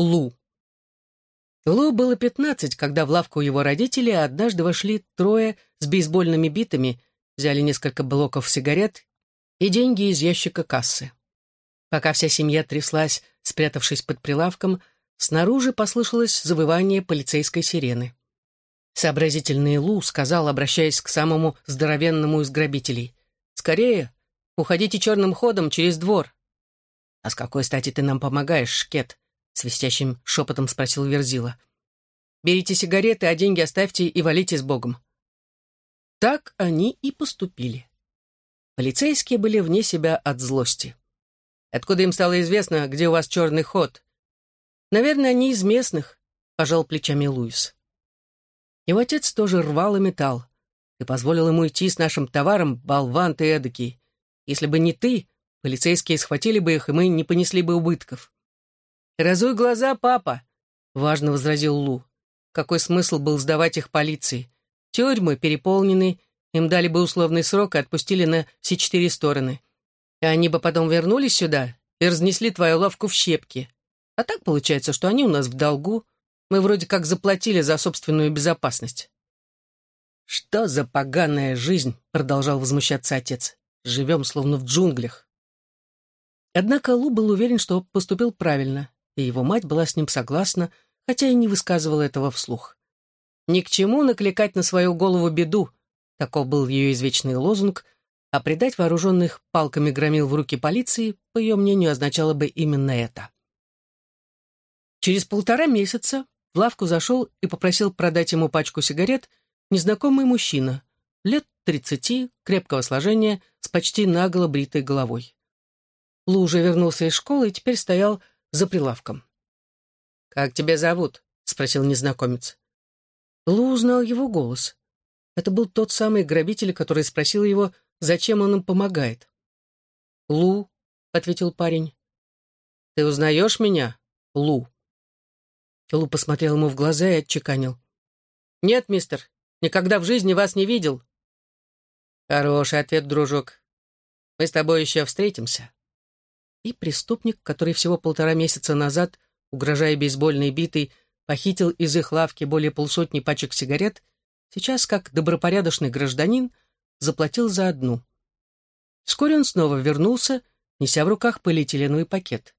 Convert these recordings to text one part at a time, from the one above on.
Лу. Лу было пятнадцать, когда в лавку его родителей однажды вошли трое с бейсбольными битами, взяли несколько блоков сигарет и деньги из ящика кассы. Пока вся семья тряслась, спрятавшись под прилавком, снаружи послышалось завывание полицейской сирены. Сообразительный Лу сказал, обращаясь к самому здоровенному из грабителей. «Скорее, уходите черным ходом через двор». «А с какой стати ты нам помогаешь, Шкет?» — свистящим шепотом спросил Верзила. «Берите сигареты, а деньги оставьте и валите с Богом». Так они и поступили. Полицейские были вне себя от злости. Откуда им стало известно, где у вас черный ход? Наверное, они из местных, пожал плечами Луис. Его отец тоже рвал и металл. Ты позволил ему идти с нашим товаром, болван ты эдакий. Если бы не ты, полицейские схватили бы их, и мы не понесли бы убытков. «Разуй глаза, папа!» — важно возразил Лу. Какой смысл был сдавать их полиции? Тюрьмы переполнены, им дали бы условный срок и отпустили на все четыре стороны. И они бы потом вернулись сюда и разнесли твою лавку в щепки. А так получается, что они у нас в долгу. Мы вроде как заплатили за собственную безопасность. «Что за поганая жизнь?» — продолжал возмущаться отец. «Живем словно в джунглях». Однако Лу был уверен, что поступил правильно, и его мать была с ним согласна, хотя и не высказывала этого вслух. Ни к чему накликать на свою голову беду, таков был ее извечный лозунг, а предать вооруженных палками громил в руки полиции, по ее мнению, означало бы именно это. Через полтора месяца в лавку зашел и попросил продать ему пачку сигарет незнакомый мужчина, лет тридцати, крепкого сложения, с почти наголо бритой головой. Уже вернулся из школы и теперь стоял за прилавком. «Как тебя зовут?» — спросил незнакомец. Лу узнал его голос. Это был тот самый грабитель, который спросил его, зачем он им помогает. «Лу», — ответил парень. «Ты узнаешь меня, Лу?» Лу посмотрел ему в глаза и отчеканил. «Нет, мистер, никогда в жизни вас не видел». «Хороший ответ, дружок. Мы с тобой еще встретимся». И преступник, который всего полтора месяца назад, угрожая бейсбольной битой, похитил из их лавки более полсотни пачек сигарет, сейчас, как добропорядочный гражданин, заплатил за одну. Вскоре он снова вернулся, неся в руках полиэтиленовый пакет.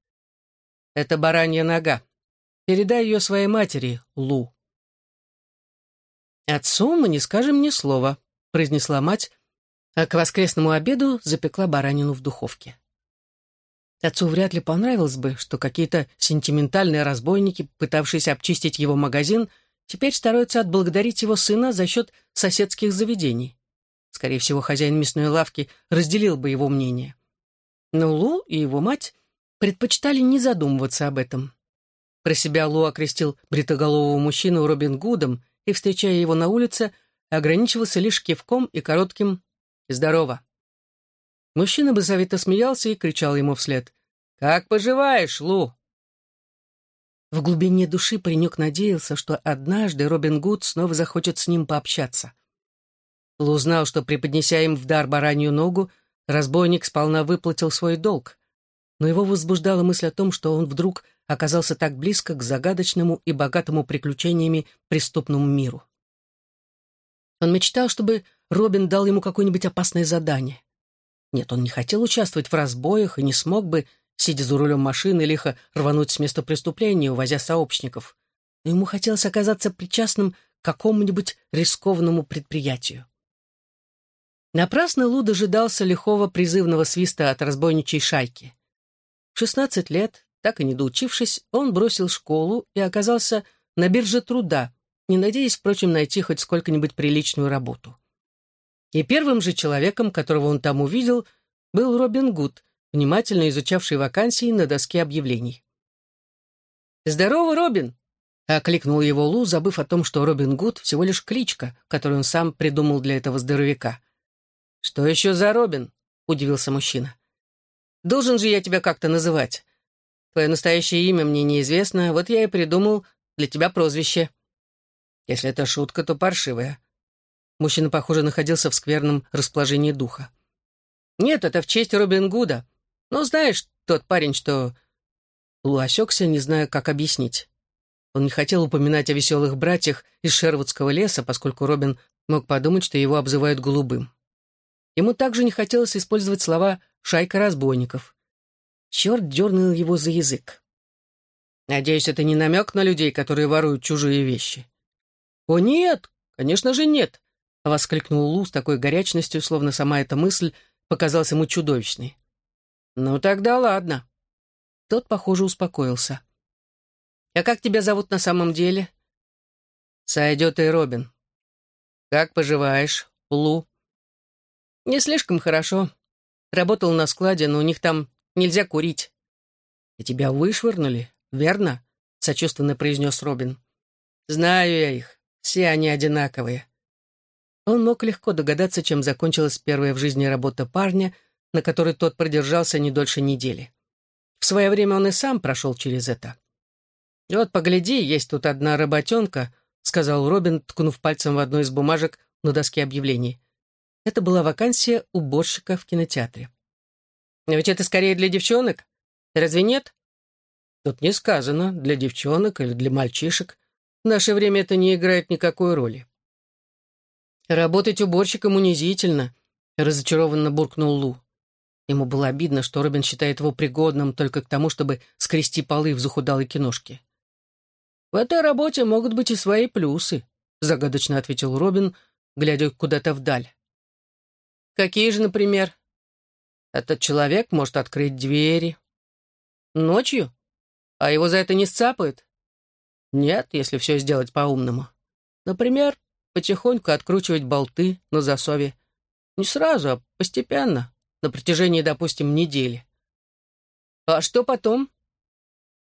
«Это баранья нога. Передай ее своей матери, Лу». «Отцу мы не скажем ни слова», — произнесла мать, а к воскресному обеду запекла баранину в духовке. Отцу вряд ли понравилось бы, что какие-то сентиментальные разбойники, пытавшиеся обчистить его магазин, теперь стараются отблагодарить его сына за счет соседских заведений. Скорее всего, хозяин мясной лавки разделил бы его мнение. Но Лу и его мать предпочитали не задумываться об этом. Про себя Лу окрестил бритоголового мужчину Робин Гудом и, встречая его на улице, ограничивался лишь кивком и коротким «Здорово». Мужчина базовито смеялся и кричал ему вслед «Как поживаешь, Лу?» В глубине души паренек надеялся, что однажды Робин Гуд снова захочет с ним пообщаться. Лу знал, что, преподнеся им в дар баранью ногу, разбойник сполна выплатил свой долг. Но его возбуждала мысль о том, что он вдруг оказался так близко к загадочному и богатому приключениями преступному миру. Он мечтал, чтобы Робин дал ему какое-нибудь опасное задание. Нет, он не хотел участвовать в разбоях и не смог бы, сидя за рулем машины, лихо рвануть с места преступления, увозя сообщников. Но ему хотелось оказаться причастным к какому-нибудь рискованному предприятию. Напрасно Лу дожидался лихого призывного свиста от разбойничьей шайки. В 16 лет, так и не доучившись, он бросил школу и оказался на бирже труда, не надеясь, впрочем, найти хоть сколько-нибудь приличную работу. И первым же человеком, которого он там увидел, был Робин Гуд, внимательно изучавший вакансии на доске объявлений. «Здорово, Робин!» — окликнул его Лу, забыв о том, что Робин Гуд всего лишь кличка, которую он сам придумал для этого здоровяка. «Что еще за Робин?» — удивился мужчина. «Должен же я тебя как-то называть. Твое настоящее имя мне неизвестно, вот я и придумал для тебя прозвище. Если это шутка, то паршивая». Мужчина, похоже, находился в скверном расположении духа. «Нет, это в честь Робин Гуда. Ну, знаешь, тот парень, что...» Лу осекся, не зная, как объяснить. Он не хотел упоминать о веселых братьях из Шервудского леса, поскольку Робин мог подумать, что его обзывают голубым. Ему также не хотелось использовать слова «шайка разбойников». Черт дернул его за язык. «Надеюсь, это не намек на людей, которые воруют чужие вещи». «О, нет! Конечно же, нет!» — воскликнул Лу с такой горячностью, словно сама эта мысль показалась ему чудовищной. «Ну тогда ладно». Тот, похоже, успокоился. «А как тебя зовут на самом деле?» «Сойдет и Робин». «Как поживаешь, Лу?» «Не слишком хорошо. Работал на складе, но у них там нельзя курить». «И тебя вышвырнули, верно?» — сочувственно произнес Робин. «Знаю я их. Все они одинаковые». Он мог легко догадаться, чем закончилась первая в жизни работа парня, на которой тот продержался не дольше недели. В свое время он и сам прошел через это. «Вот, погляди, есть тут одна работенка», — сказал Робин, ткнув пальцем в одну из бумажек на доске объявлений. Это была вакансия уборщика в кинотеатре. «Но ведь это скорее для девчонок. Разве нет?» «Тут не сказано, для девчонок или для мальчишек. В наше время это не играет никакой роли». «Работать уборщиком унизительно», — разочарованно буркнул Лу. Ему было обидно, что Робин считает его пригодным только к тому, чтобы скрести полы в захудалой киношке. «В этой работе могут быть и свои плюсы», — загадочно ответил Робин, глядя куда-то вдаль. «Какие же, например?» «Этот человек может открыть двери». «Ночью? А его за это не сцапают?» «Нет, если все сделать по-умному. Например, потихоньку откручивать болты на засове. Не сразу, а постепенно, на протяжении, допустим, недели». «А что потом?»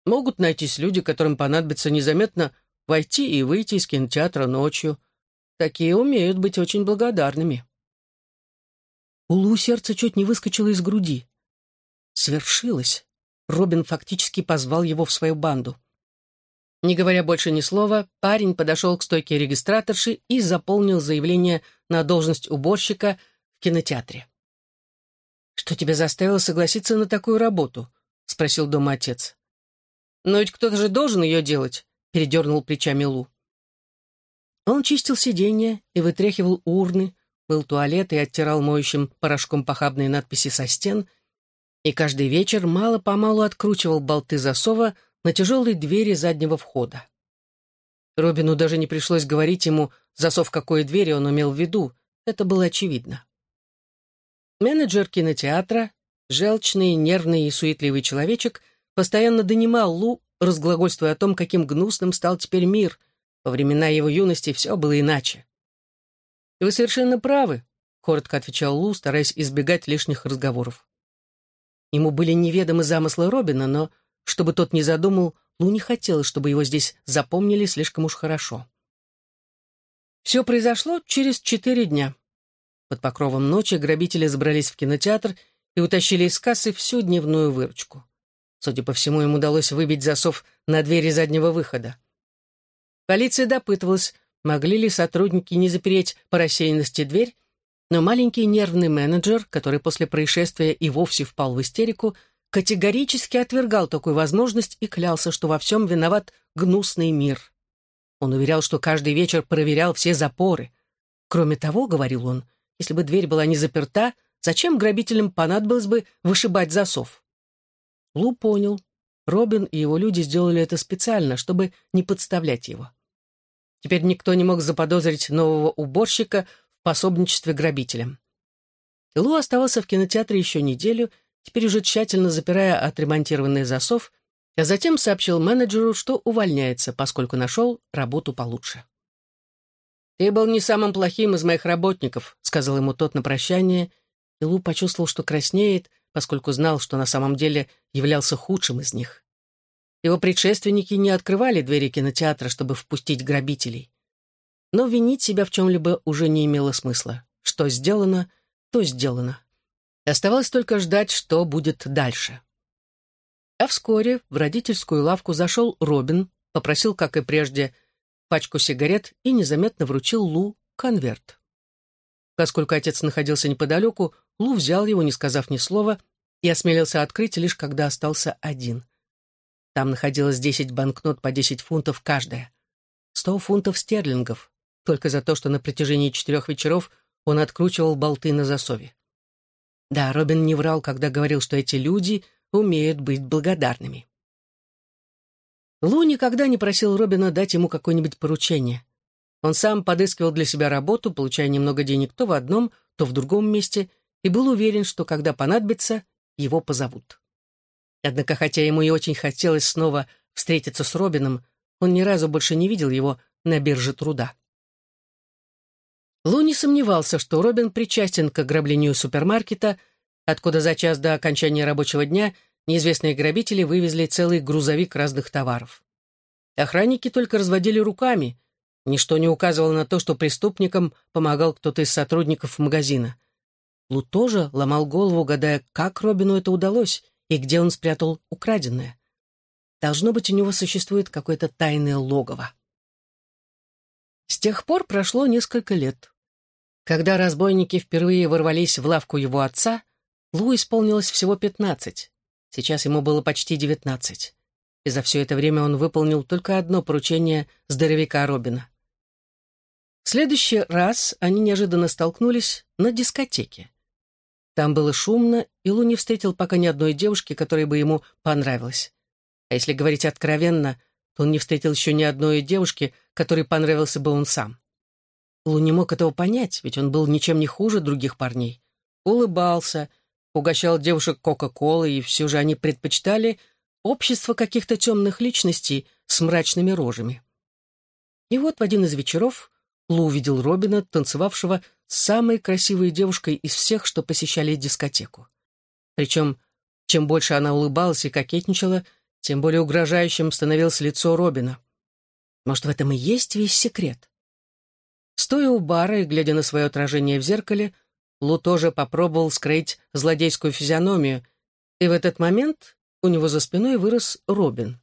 Могут найтись люди, которым понадобится незаметно войти и выйти из кинотеатра ночью. Такие умеют быть очень благодарными. У Лу сердце чуть не выскочило из груди. Свершилось. Робин фактически позвал его в свою банду. Не говоря больше ни слова, парень подошел к стойке регистраторши и заполнил заявление на должность уборщика в кинотеатре. «Что тебя заставило согласиться на такую работу?» — спросил дома отец. «Но ведь кто-то же должен ее делать», — передернул плечами Лу. Он чистил сиденья и вытряхивал урны, мыл туалет и оттирал моющим порошком похабные надписи со стен, и каждый вечер мало-помалу откручивал болты засова на тяжелой двери заднего входа. Робину даже не пришлось говорить ему, засов какой двери он имел в виду, это было очевидно. Менеджер кинотеатра, желчный, нервный и суетливый человечек, постоянно донимал Лу, разглагольствуя о том, каким гнусным стал теперь мир. Во времена его юности все было иначе. «Вы совершенно правы», — коротко отвечал Лу, стараясь избегать лишних разговоров. Ему были неведомы замыслы Робина, но, чтобы тот не задумал, Лу не хотел, чтобы его здесь запомнили слишком уж хорошо. Все произошло через четыре дня. Под покровом ночи грабители забрались в кинотеатр и утащили из кассы всю дневную выручку. Судя по всему, им удалось выбить засов на двери заднего выхода. Полиция допытывалась, могли ли сотрудники не запереть по рассеянности дверь, но маленький нервный менеджер, который после происшествия и вовсе впал в истерику, категорически отвергал такую возможность и клялся, что во всем виноват гнусный мир. Он уверял, что каждый вечер проверял все запоры. Кроме того, говорил он, если бы дверь была не заперта, зачем грабителям понадобилось бы вышибать засов? Лу понял. Робин и его люди сделали это специально, чтобы не подставлять его. Теперь никто не мог заподозрить нового уборщика в пособничестве грабителям. Лу оставался в кинотеатре еще неделю, теперь уже тщательно запирая отремонтированный засов, а затем сообщил менеджеру, что увольняется, поскольку нашел работу получше. «Ты был не самым плохим из моих работников», — сказал ему тот на прощание, и Лу почувствовал, что краснеет, поскольку знал, что на самом деле являлся худшим из них. Его предшественники не открывали двери кинотеатра, чтобы впустить грабителей. Но винить себя в чем-либо уже не имело смысла. Что сделано, то сделано. Оставалось только ждать, что будет дальше. А вскоре в родительскую лавку зашел Робин, попросил, как и прежде, пачку сигарет и незаметно вручил Лу конверт. Поскольку отец находился неподалеку, Лу взял его, не сказав ни слова, и осмелился открыть лишь когда остался один. Там находилось десять банкнот по десять фунтов каждая. Сто фунтов стерлингов, только за то, что на протяжении четырех вечеров он откручивал болты на засове. Да, Робин не врал, когда говорил, что эти люди умеют быть благодарными. Лу никогда не просил Робина дать ему какое-нибудь поручение. Он сам подыскивал для себя работу, получая немного денег то в одном, то в другом месте, и был уверен, что когда понадобится, его позовут. Однако, хотя ему и очень хотелось снова встретиться с Робином, он ни разу больше не видел его на бирже труда. Лу не сомневался, что Робин причастен к ограблению супермаркета, откуда за час до окончания рабочего дня неизвестные грабители вывезли целый грузовик разных товаров. Охранники только разводили руками, ничто не указывало на то, что преступникам помогал кто-то из сотрудников магазина. Лу тоже ломал голову, гадая, как Робину это удалось и где он спрятал украденное. Должно быть, у него существует какое-то тайное логово. С тех пор прошло несколько лет. Когда разбойники впервые ворвались в лавку его отца, Лу исполнилось всего пятнадцать. Сейчас ему было почти девятнадцать. И за все это время он выполнил только одно поручение здоровяка Робина. В следующий раз они неожиданно столкнулись на дискотеке. Там было шумно, и Лу не встретил пока ни одной девушки, которая бы ему понравилась. А если говорить откровенно, он не встретил еще ни одной девушки, которой понравился бы он сам. Лу не мог этого понять, ведь он был ничем не хуже других парней. Улыбался, угощал девушек Кока-Колой, и все же они предпочитали общество каких-то темных личностей с мрачными рожами. И вот в один из вечеров Лу увидел Робина, танцевавшего с самой красивой девушкой из всех, что посещали дискотеку. Причем, чем больше она улыбалась и кокетничала, тем более угрожающим становилось лицо Робина. Может, в этом и есть весь секрет? Стоя у бара и глядя на свое отражение в зеркале, Лу тоже попробовал скрыть злодейскую физиономию, и в этот момент у него за спиной вырос Робин.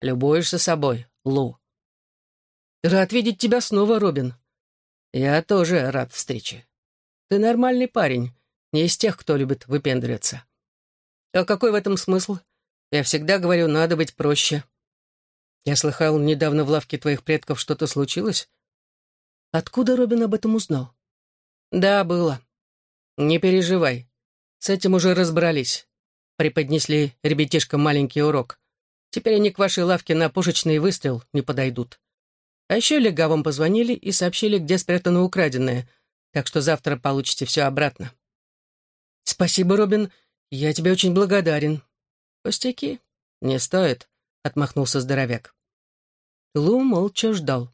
«Любуешься собой, Лу?» «Рад видеть тебя снова, Робин». «Я тоже рад встрече. Ты нормальный парень, не из тех, кто любит выпендриваться». «А какой в этом смысл? Я всегда говорю, надо быть проще. Я слыхал, недавно в лавке твоих предков что-то случилось? Откуда Робин об этом узнал? Да, было. Не переживай. С этим уже разобрались. Преподнесли ребятишкам маленький урок. Теперь они к вашей лавке на пушечный выстрел не подойдут. А еще легавым позвонили и сообщили, где спрятано украденное, так что завтра получите все обратно. Спасибо, Робин. Я тебе очень благодарен. «Пустяки. Не стоит», — отмахнулся здоровяк. Лу молча ждал.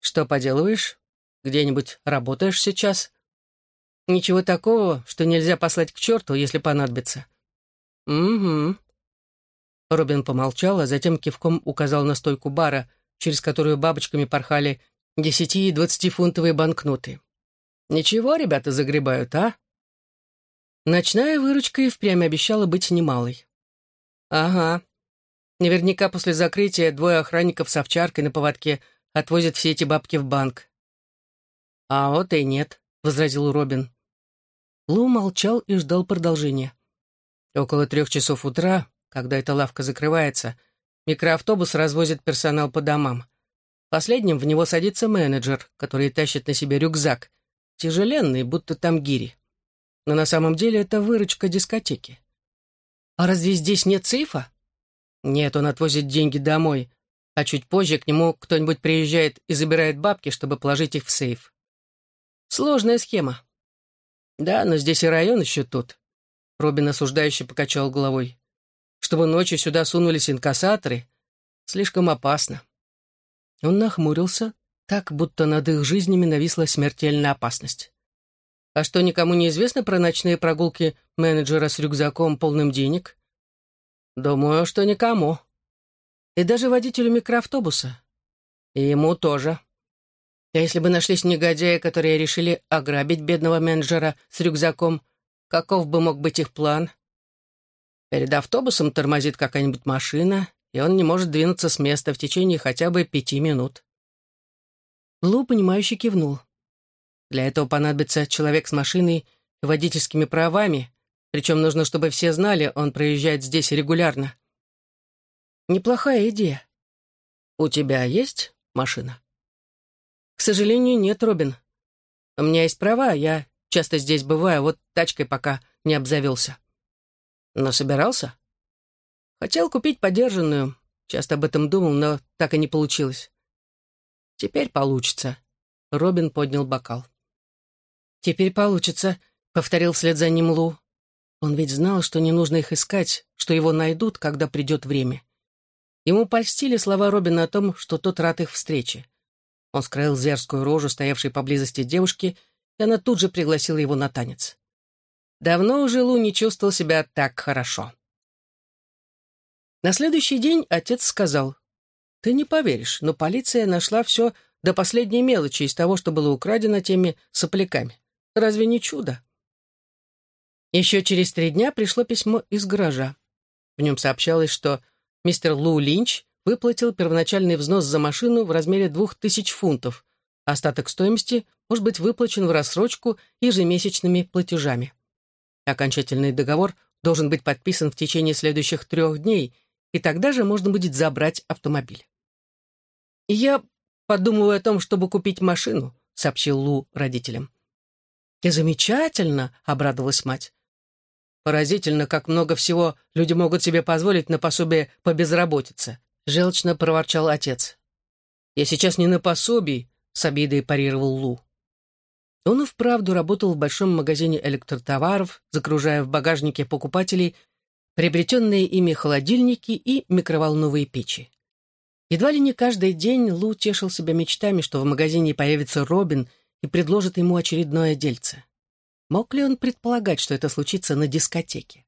«Что поделываешь? Где-нибудь работаешь сейчас?» «Ничего такого, что нельзя послать к черту, если понадобится». «Угу». Робин помолчал, а затем кивком указал на стойку бара, через которую бабочками порхали десяти- и двадцатифунтовые банкноты. «Ничего, ребята загребают, а?» Ночная выручка и впрямь обещала быть немалой. Ага. Наверняка после закрытия двое охранников с овчаркой на поводке отвозят все эти бабки в банк. А вот и нет, возразил Робин. Лу молчал и ждал продолжения. Около трех часов утра, когда эта лавка закрывается, микроавтобус развозит персонал по домам. Последним в него садится менеджер, который тащит на себе рюкзак, тяжеленный, будто там гири но на самом деле это выручка дискотеки. А разве здесь нет сейфа? Нет, он отвозит деньги домой, а чуть позже к нему кто-нибудь приезжает и забирает бабки, чтобы положить их в сейф. Сложная схема. Да, но здесь и район еще тут. Робин осуждающе покачал головой. Чтобы ночью сюда сунулись инкассаторы, слишком опасно. Он нахмурился, так, будто над их жизнями нависла смертельная опасность. А что, никому не известно про ночные прогулки менеджера с рюкзаком, полным денег? Думаю, что никому. И даже водителю микроавтобуса. И ему тоже. А если бы нашлись негодяи, которые решили ограбить бедного менеджера с рюкзаком, каков бы мог быть их план? Перед автобусом тормозит какая-нибудь машина, и он не может двинуться с места в течение хотя бы пяти минут. Лу, понимающе кивнул. Для этого понадобится человек с машиной и водительскими правами, причем нужно, чтобы все знали, он проезжает здесь регулярно. Неплохая идея. У тебя есть машина? К сожалению, нет, Робин. У меня есть права, я часто здесь бываю, вот тачкой пока не обзавелся. Но собирался? Хотел купить подержанную, часто об этом думал, но так и не получилось. Теперь получится. Робин поднял бокал. «Теперь получится», — повторил вслед за ним Лу. Он ведь знал, что не нужно их искать, что его найдут, когда придет время. Ему польстили слова Робина о том, что тот рад их встрече. Он скрыл зверскую рожу, стоявшей поблизости девушки, и она тут же пригласила его на танец. Давно уже Лу не чувствовал себя так хорошо. На следующий день отец сказал, «Ты не поверишь, но полиция нашла все до последней мелочи из того, что было украдено теми сопляками. Разве не чудо?» Еще через три дня пришло письмо из гаража. В нем сообщалось, что мистер Лу Линч выплатил первоначальный взнос за машину в размере двух тысяч фунтов. Остаток стоимости может быть выплачен в рассрочку ежемесячными платежами. Окончательный договор должен быть подписан в течение следующих трех дней, и тогда же можно будет забрать автомобиль. «Я подумываю о том, чтобы купить машину», — сообщил Лу родителям. «И замечательно», — обрадовалась мать. Поразительно, как много всего люди могут себе позволить на пособие по безработице. Желчно проворчал отец. Я сейчас не на пособии, с обидой парировал Лу. Он и вправду работал в большом магазине электротоваров, загружая в багажнике покупателей приобретенные ими холодильники и микроволновые печи. Едва ли не каждый день Лу тешил себя мечтами, что в магазине появится Робин и предложит ему очередное дельце. Мог ли он предполагать, что это случится на дискотеке?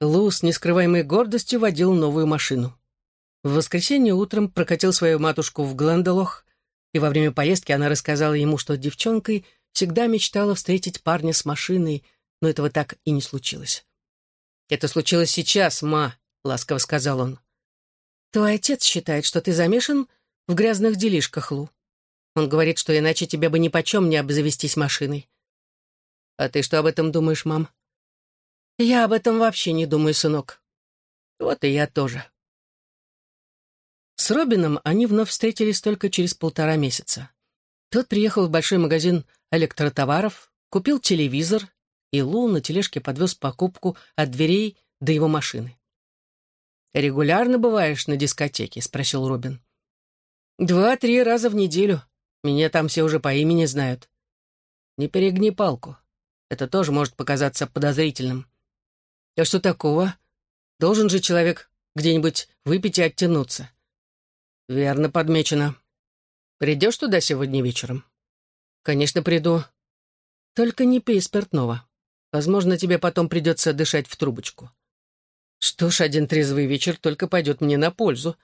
Лу с нескрываемой гордостью водил новую машину. В воскресенье утром прокатил свою матушку в Глендалох, и во время поездки она рассказала ему, что девчонкой всегда мечтала встретить парня с машиной, но этого так и не случилось. «Это случилось сейчас, ма», — ласково сказал он. «Твой отец считает, что ты замешан в грязных делишках, Лу. Он говорит, что иначе тебе бы ни почем не обзавестись машиной. А ты что об этом думаешь, мам? Я об этом вообще не думаю, сынок. Вот и я тоже. С Робином они вновь встретились только через полтора месяца. Тот приехал в большой магазин электротоваров, купил телевизор, и Лу на тележке подвез покупку от дверей до его машины. «Регулярно бываешь на дискотеке?» — спросил Робин. «Два-три раза в неделю. Меня там все уже по имени знают». «Не перегни палку. Это тоже может показаться подозрительным. А что такого? Должен же человек где-нибудь выпить и оттянуться. Верно подмечено. Придешь туда сегодня вечером? Конечно, приду. Только не пей спиртного. Возможно, тебе потом придется дышать в трубочку. Что ж, один трезвый вечер только пойдет мне на пользу.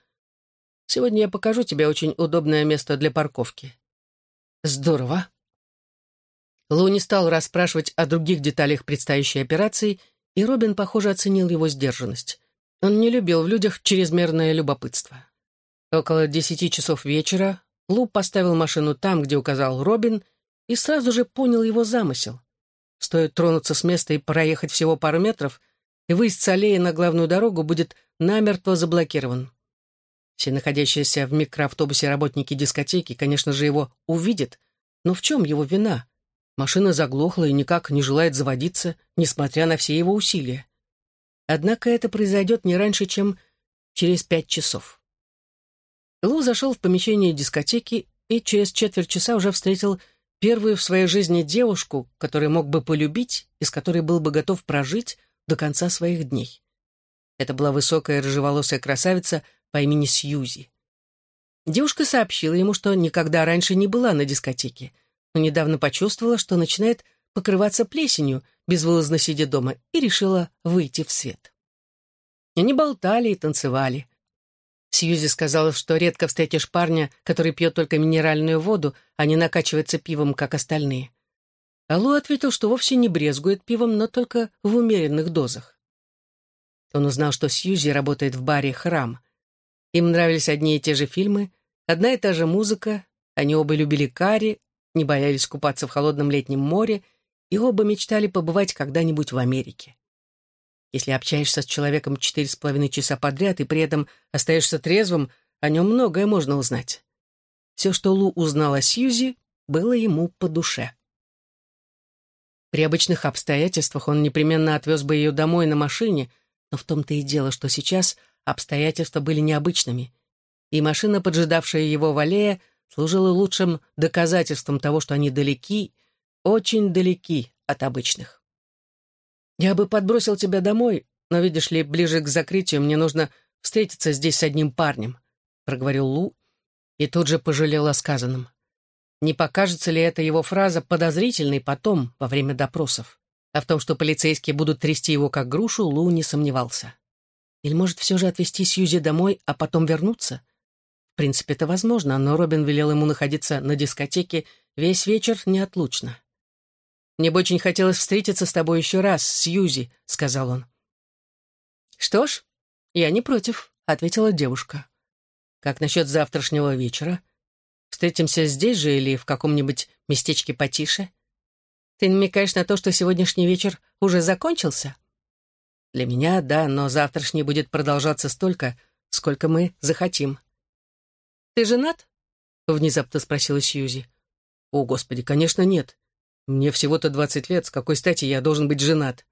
Сегодня я покажу тебе очень удобное место для парковки. Здорово. Лу не стал расспрашивать о других деталях предстоящей операции, и Робин, похоже, оценил его сдержанность. Он не любил в людях чрезмерное любопытство. Около десяти часов вечера Лу поставил машину там, где указал Робин, и сразу же понял его замысел. Стоит тронуться с места и проехать всего пару метров, и выезд с аллеи на главную дорогу будет намертво заблокирован. Все находящиеся в микроавтобусе работники дискотеки, конечно же, его увидят, но в чем его вина? Машина заглохла и никак не желает заводиться, несмотря на все его усилия. Однако это произойдет не раньше, чем через пять часов. Лу зашел в помещение дискотеки и через четверть часа уже встретил первую в своей жизни девушку, которую мог бы полюбить и с которой был бы готов прожить до конца своих дней. Это была высокая рыжеволосая красавица по имени Сьюзи. Девушка сообщила ему, что никогда раньше не была на дискотеке — но недавно почувствовала, что начинает покрываться плесенью, безвылазно сидя дома, и решила выйти в свет. Они болтали и танцевали. Сьюзи сказала, что редко встретишь парня, который пьет только минеральную воду, а не накачивается пивом, как остальные. Аллу ответил, что вовсе не брезгует пивом, но только в умеренных дозах. Он узнал, что Сьюзи работает в баре «Храм». Им нравились одни и те же фильмы, одна и та же музыка, они оба любили карри, не боялись купаться в холодном летнем море и оба мечтали побывать когда-нибудь в Америке. Если общаешься с человеком четыре с половиной часа подряд и при этом остаешься трезвым, о нем многое можно узнать. Все, что Лу узнал о Сьюзи, было ему по душе. При обычных обстоятельствах он непременно отвез бы ее домой на машине, но в том-то и дело, что сейчас обстоятельства были необычными, и машина, поджидавшая его в аллее, служила лучшим доказательством того, что они далеки, очень далеки от обычных. «Я бы подбросил тебя домой, но, видишь ли, ближе к закрытию мне нужно встретиться здесь с одним парнем», — проговорил Лу, и тут же пожалел о сказанном. Не покажется ли эта его фраза подозрительной потом, во время допросов? А в том, что полицейские будут трясти его как грушу, Лу не сомневался. Или, может, все же отвезти Сьюзи домой, а потом вернуться? В принципе, это возможно, но Робин велел ему находиться на дискотеке весь вечер неотлучно. «Мне бы очень хотелось встретиться с тобой еще раз, Сьюзи», — сказал он. «Что ж, я не против», — ответила девушка. «Как насчет завтрашнего вечера? Встретимся здесь же или в каком-нибудь местечке потише? Ты намекаешь на то, что сегодняшний вечер уже закончился?» «Для меня, да, но завтрашний будет продолжаться столько, сколько мы захотим». «Ты женат?» — внезапно спросила Сьюзи. «О, Господи, конечно, нет. Мне всего-то двадцать лет, с какой стати я должен быть женат?»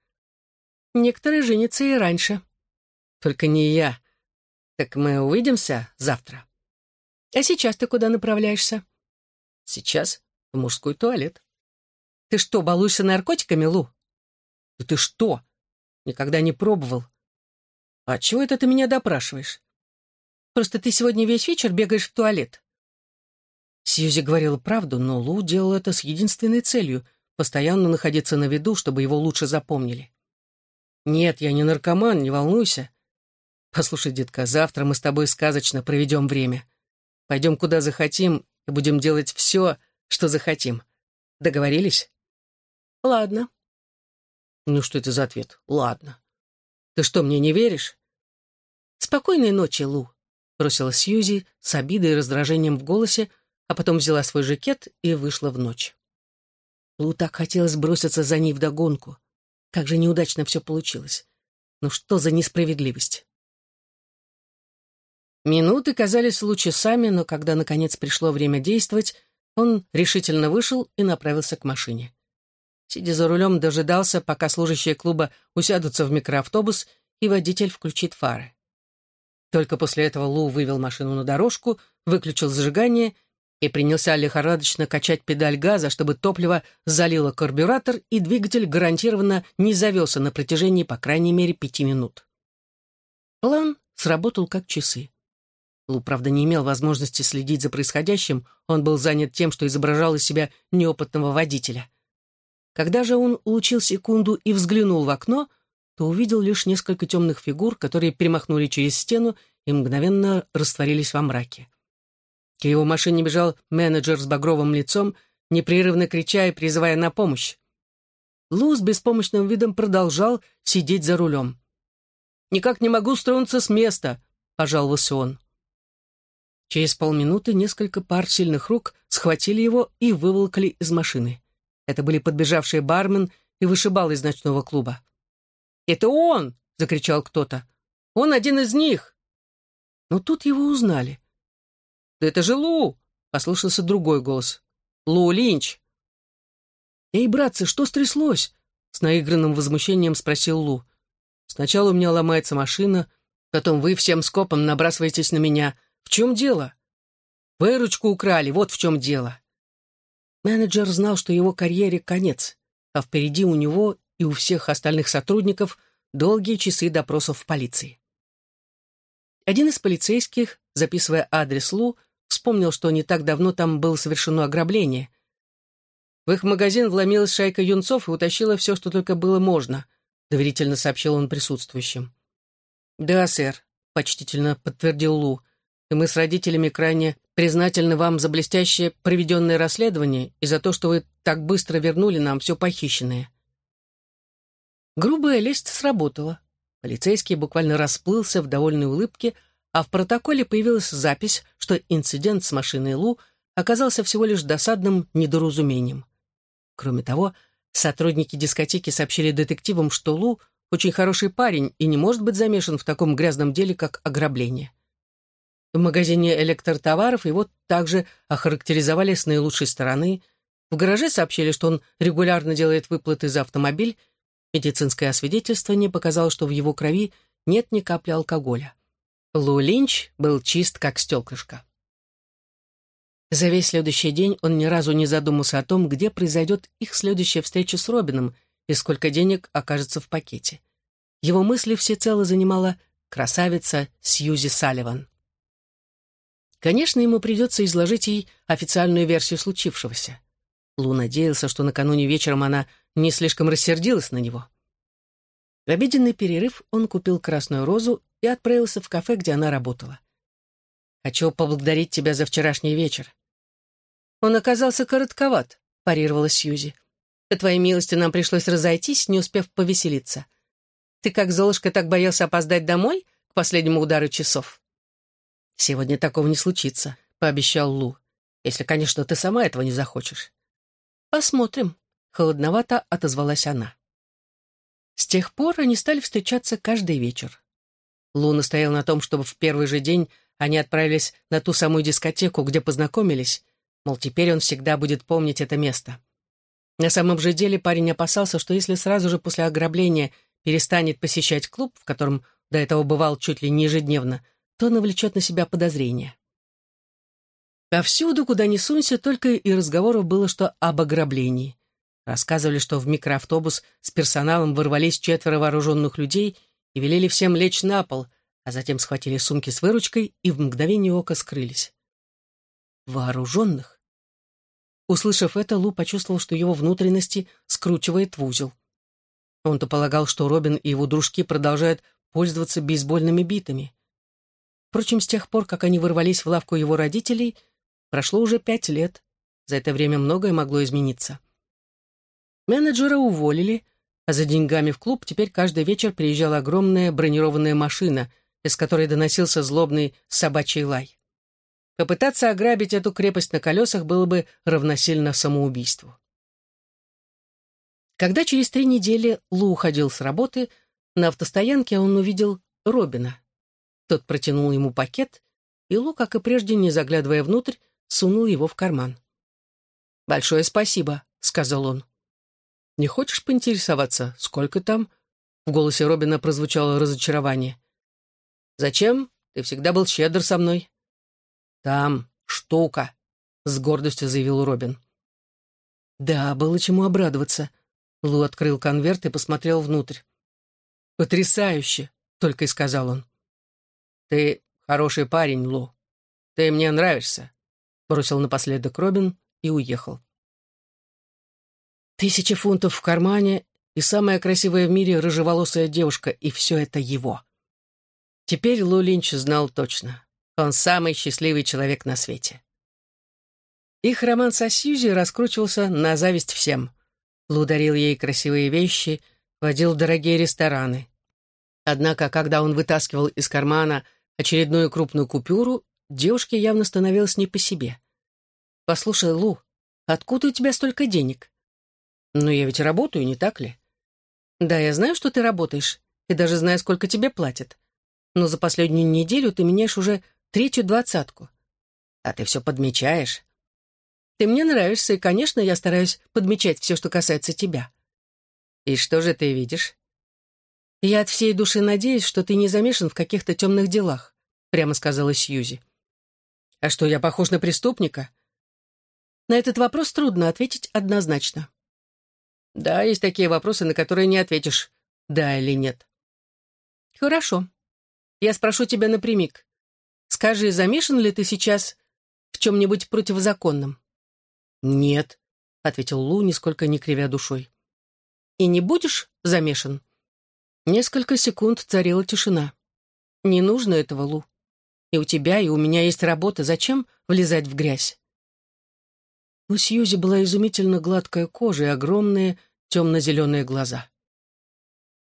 «Некоторые женятся и раньше». «Только не я. Так мы увидимся завтра?» «А сейчас ты куда направляешься?» «Сейчас в мужской туалет». «Ты что, балуешься наркотиками, Лу?» «Да ты что? Никогда не пробовал». «А чего это ты меня допрашиваешь?» Просто ты сегодня весь вечер бегаешь в туалет». Сьюзи говорила правду, но Лу делал это с единственной целью — постоянно находиться на виду, чтобы его лучше запомнили. «Нет, я не наркоман, не волнуйся. Послушай, детка, завтра мы с тобой сказочно проведем время. Пойдем куда захотим и будем делать все, что захотим. Договорились?» «Ладно». «Ну что это за ответ? Ладно. Ты что, мне не веришь?» «Спокойной ночи, Лу», бросила Сьюзи с обидой и раздражением в голосе, а потом взяла свой жакет и вышла в ночь. Лу так хотелось броситься за ней вдогонку. Как же неудачно все получилось. Ну что за несправедливость? Минуты казались Лу часами, но когда, наконец, пришло время действовать, он решительно вышел и направился к машине. Сидя за рулем, дожидался, пока служащие клуба усядутся в микроавтобус и водитель включит фары. Только после этого Лу вывел машину на дорожку, выключил зажигание и принялся лихорадочно качать педаль газа, чтобы топливо залило карбюратор и двигатель гарантированно не завелся на протяжении, по крайней мере, пяти минут. План сработал как часы. Лу, правда, не имел возможности следить за происходящим, он был занят тем, что изображал из себя неопытного водителя. Когда же он улучил секунду и взглянул в окно — то увидел лишь несколько темных фигур, которые перемахнули через стену и мгновенно растворились во мраке. К его машине бежал менеджер с багровым лицом, непрерывно крича и призывая на помощь. Лу с беспомощным видом продолжал сидеть за рулем. «Никак не могу стронуться с места», — пожаловался он. Через полминуты несколько пар сильных рук схватили его и выволокли из машины. Это были подбежавшие бармен и вышибал из ночного клуба. «Это он!» — закричал кто-то. «Он один из них!» Но тут его узнали. «Да это же Лу!» — послышался другой голос. «Лу Линч!» «Эй, братцы, что стряслось?» — с наигранным возмущением спросил Лу. «Сначала у меня ломается машина, потом вы всем скопом набрасываетесь на меня. В чем дело?» «Выручку украли, вот в чем дело». Менеджер знал, что его карьере конец, а впереди у него и у всех остальных сотрудников долгие часы допросов в полиции. Один из полицейских, записывая адрес Лу, вспомнил, что не так давно там было совершено ограбление. В их магазин вломилась шайка юнцов и утащила все, что только было можно, доверительно сообщил он присутствующим. «Да, сэр», — почтительно подтвердил Лу, «и мы с родителями крайне признательны вам за блестящее проведенное расследование и за то, что вы так быстро вернули нам все похищенное. Грубая лесть сработала. Полицейский буквально расплылся в довольной улыбке, а в протоколе появилась запись, что инцидент с машиной Лу оказался всего лишь досадным недоразумением. Кроме того, сотрудники дискотеки сообщили детективам, что Лу очень хороший парень и не может быть замешан в таком грязном деле, как ограбление. В магазине электротоваров его также охарактеризовали с наилучшей стороны. В гараже сообщили, что он регулярно делает выплаты за автомобиль. Медицинское освидетельствование показало, что в его крови нет ни капли алкоголя. Лу Линч был чист, как стеклышко. За весь следующий день он ни разу не задумался о том, где произойдет их следующая встреча с Робином и сколько денег окажется в пакете. Его мысли всецело занимала красавица Сьюзи Салливан. Конечно, ему придется изложить ей официальную версию случившегося. Лу надеялся, что накануне вечером она не слишком рассердилась на него. В обеденный перерыв он купил красную розу и отправился в кафе, где она работала. «Хочу поблагодарить тебя за вчерашний вечер. «Он оказался коротковат», — парировала Сьюзи. «По твоей милости нам пришлось разойтись, не успев повеселиться. Ты, как Золушка, так боялся опоздать домой к последнему удару часов?» «Сегодня такого не случится», — пообещал Лу. «Если, конечно, ты сама этого не захочешь». «Посмотрим», — холодновато отозвалась она. С тех пор они стали встречаться каждый вечер. Лу настоял на том, чтобы в первый же день они отправились на ту самую дискотеку, где познакомились, Мол, теперь он всегда будет помнить это место. На самом же деле парень опасался, что если сразу же после ограбления перестанет посещать клуб, в котором до этого бывал чуть ли не ежедневно, то навлечет на себя подозрения. Повсюду, куда ни сунься, только и разговоров было что об ограблении. Рассказывали, что в микроавтобус с персоналом ворвались четверо вооруженных людей и велели всем лечь на пол, а затем схватили сумки с выручкой и в мгновение ока скрылись. Вооруженных? Услышав это, Лу почувствовал, что его внутренности скручивает в узел. Он-то полагал, что Робин и его дружки продолжают пользоваться бейсбольными битами. Впрочем, с тех пор, как они ворвались в лавку его родителей, прошло уже пять лет. За это время многое могло измениться. Менеджера уволили, а за деньгами в клуб теперь каждый вечер приезжала огромная бронированная машина, из которой доносился злобный собачий лай. Попытаться ограбить эту крепость на колесах было бы равносильно самоубийству. Когда через три недели Лу уходил с работы, на автостоянке он увидел Робина. Тот протянул ему пакет, и Лу, как и прежде, не заглядывая внутрь, сунул его в карман. «Большое спасибо», — сказал он. «Не хочешь поинтересоваться, сколько там?» В голосе Робина прозвучало разочарование. «Зачем? Ты всегда был щедр со мной». «Там штука», — с гордостью заявил Робин. Да, было чему обрадоваться. Лу открыл конверт и посмотрел внутрь. «Потрясающе!» — только и сказал он. «Ты хороший парень, Лу. Ты мне нравишься», — бросил напоследок Робин и уехал. Тысяча фунтов в кармане и самая красивая в мире рыжеволосая девушка, и все это его. Теперь Лу Линч знал точно. Он самый счастливый человек на свете. Их роман со Сьюзи раскручивался на зависть всем. Лу дарил ей красивые вещи, водил в дорогие рестораны. Однако, когда он вытаскивал из кармана очередную крупную купюру, девушке явно становилось не по себе. «Послушай, Лу, откуда у тебя столько денег?» «Ну, я ведь работаю, не так ли?» «Да, я знаю, что ты работаешь, и даже знаю, сколько тебе платят. Но за последнюю неделю ты меняешь уже третью двадцатку. А ты все подмечаешь. Ты мне нравишься, и, конечно, я стараюсь подмечать все, что касается тебя. И что же ты видишь? Я от всей души надеюсь, что ты не замешан в каких-то темных делах, прямо сказала Сьюзи. А что, я похож на преступника? На этот вопрос трудно ответить однозначно. Да, есть такие вопросы, на которые не ответишь, да или нет. Хорошо. Я спрошу тебя напрямик. Скажи, замешан ли ты сейчас в чем-нибудь противозаконном?» «Нет», — ответил Лу, нисколько не кривя душой. «И не будешь замешан?» Несколько секунд царила тишина. «Не нужно этого, Лу. И у тебя, и у меня есть работа. Зачем влезать в грязь?» У Сьюзи была изумительно гладкая кожа и огромные темно-зеленые глаза.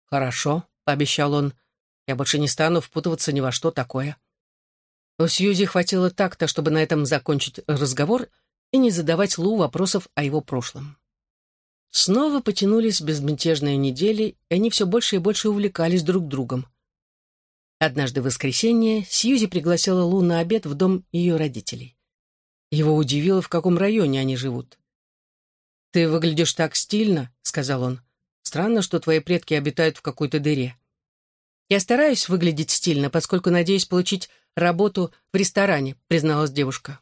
«Хорошо», — пообещал он, — «я больше не стану впутываться ни во что такое». У Сьюзи хватило так-то, чтобы на этом закончить разговор и не задавать Лу вопросов о его прошлом. Снова потянулись безмятежные недели, и они все больше и больше увлекались друг другом. Однажды в воскресенье Сьюзи пригласила Лу на обед в дом ее родителей. Его удивило, в каком районе они живут. «Ты выглядишь так стильно», — сказал он. «Странно, что твои предки обитают в какой-то дыре». «Я стараюсь выглядеть стильно, поскольку надеюсь получить работу в ресторане», — призналась девушка.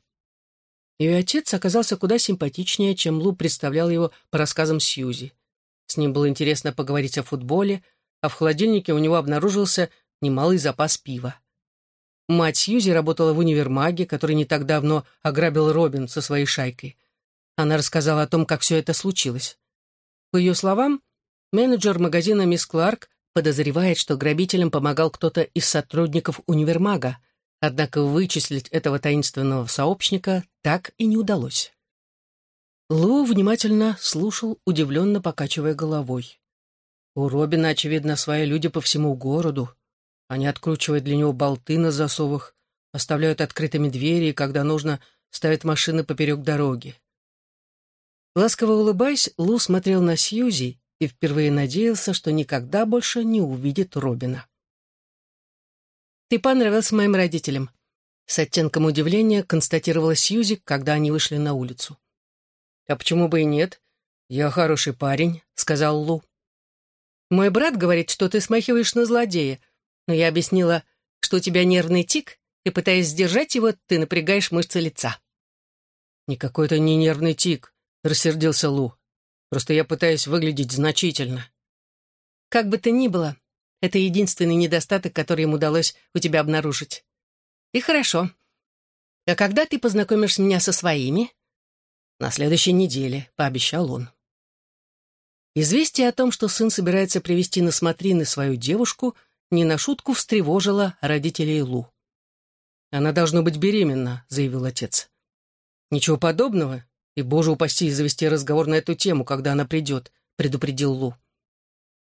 Ее отец оказался куда симпатичнее, чем Лу представлял его по рассказам Сьюзи. С ним было интересно поговорить о футболе, а в холодильнике у него обнаружился немалый запас пива. Мать Сьюзи работала в универмаге, который не так давно ограбил Робин со своей шайкой. Она рассказала о том, как все это случилось. По ее словам, менеджер магазина «Мисс Кларк» подозревает, что грабителям помогал кто-то из сотрудников универмага, Однако вычислить этого таинственного сообщника так и не удалось. Лу внимательно слушал, удивленно покачивая головой. У Робина, очевидно, свои люди по всему городу. Они откручивают для него болты на засовах, оставляют открытыми двери и, когда нужно, ставят машины поперек дороги. Ласково улыбаясь, Лу смотрел на Сьюзи и впервые надеялся, что никогда больше не увидит Робина. «Ты понравился моим родителям», — с оттенком удивления констатировала Сьюзи, когда они вышли на улицу. «А почему бы и нет? Я хороший парень», — сказал Лу. «Мой брат говорит, что ты смахиваешь на злодея, но я объяснила, что у тебя нервный тик, и, пытаясь сдержать его, ты напрягаешь мышцы лица». «Никакой это не нервный тик», — рассердился Лу. «Просто я пытаюсь выглядеть значительно». «Как бы то ни было, это единственный недостаток, который им удалось у тебя обнаружить. И хорошо. А когда ты познакомишь меня со своими? На следующей неделе, пообещал он. Известие о том, что сын собирается привести на смотрины свою девушку, не на шутку встревожило родителей Лу. «Она должна быть беременна», — заявил отец. «Ничего подобного, и, боже упаси, завести разговор на эту тему, когда она придет», — предупредил Лу.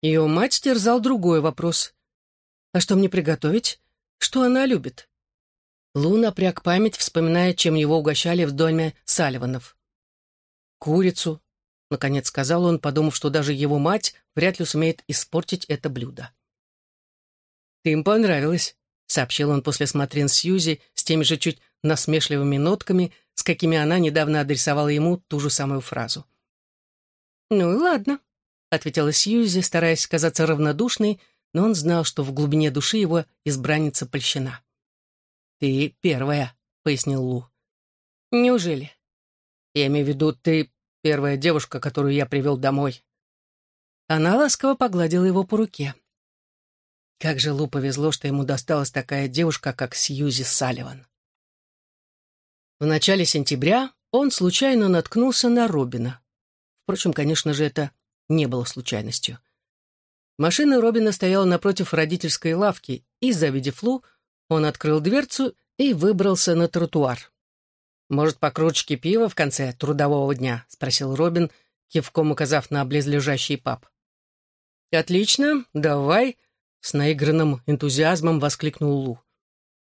Ее мать терзал другой вопрос. «А что мне приготовить? Что она любит?» Лу напряг память, вспоминая, чем его угощали в доме Салливанов. «Курицу», — наконец сказал он, подумав, что даже его мать вряд ли сумеет испортить это блюдо. «Ты им понравилось», — сообщил он после смотрин Сьюзи с теми же чуть насмешливыми нотками, с какими она недавно адресовала ему ту же самую фразу. «Ну и ладно», ответила Сьюзи, стараясь казаться равнодушной, но он знал, что в глубине души его избранница польщена. «Ты первая», — пояснил Лу. «Неужели?» «Я имею в виду, ты первая девушка, которую я привел домой». Она ласково погладила его по руке. Как же Лу повезло, что ему досталась такая девушка, как Сьюзи Салливан. В начале сентября он случайно наткнулся на Робина. Впрочем, конечно же, это не было случайностью. Машина Робина стояла напротив родительской лавки, и, завидев Лу, он открыл дверцу и выбрался на тротуар. «Может, по кружке пива в конце трудового дня?» — спросил Робин, кивком указав на близлежащий паб. «Отлично, давай!» — с наигранным энтузиазмом воскликнул Лу.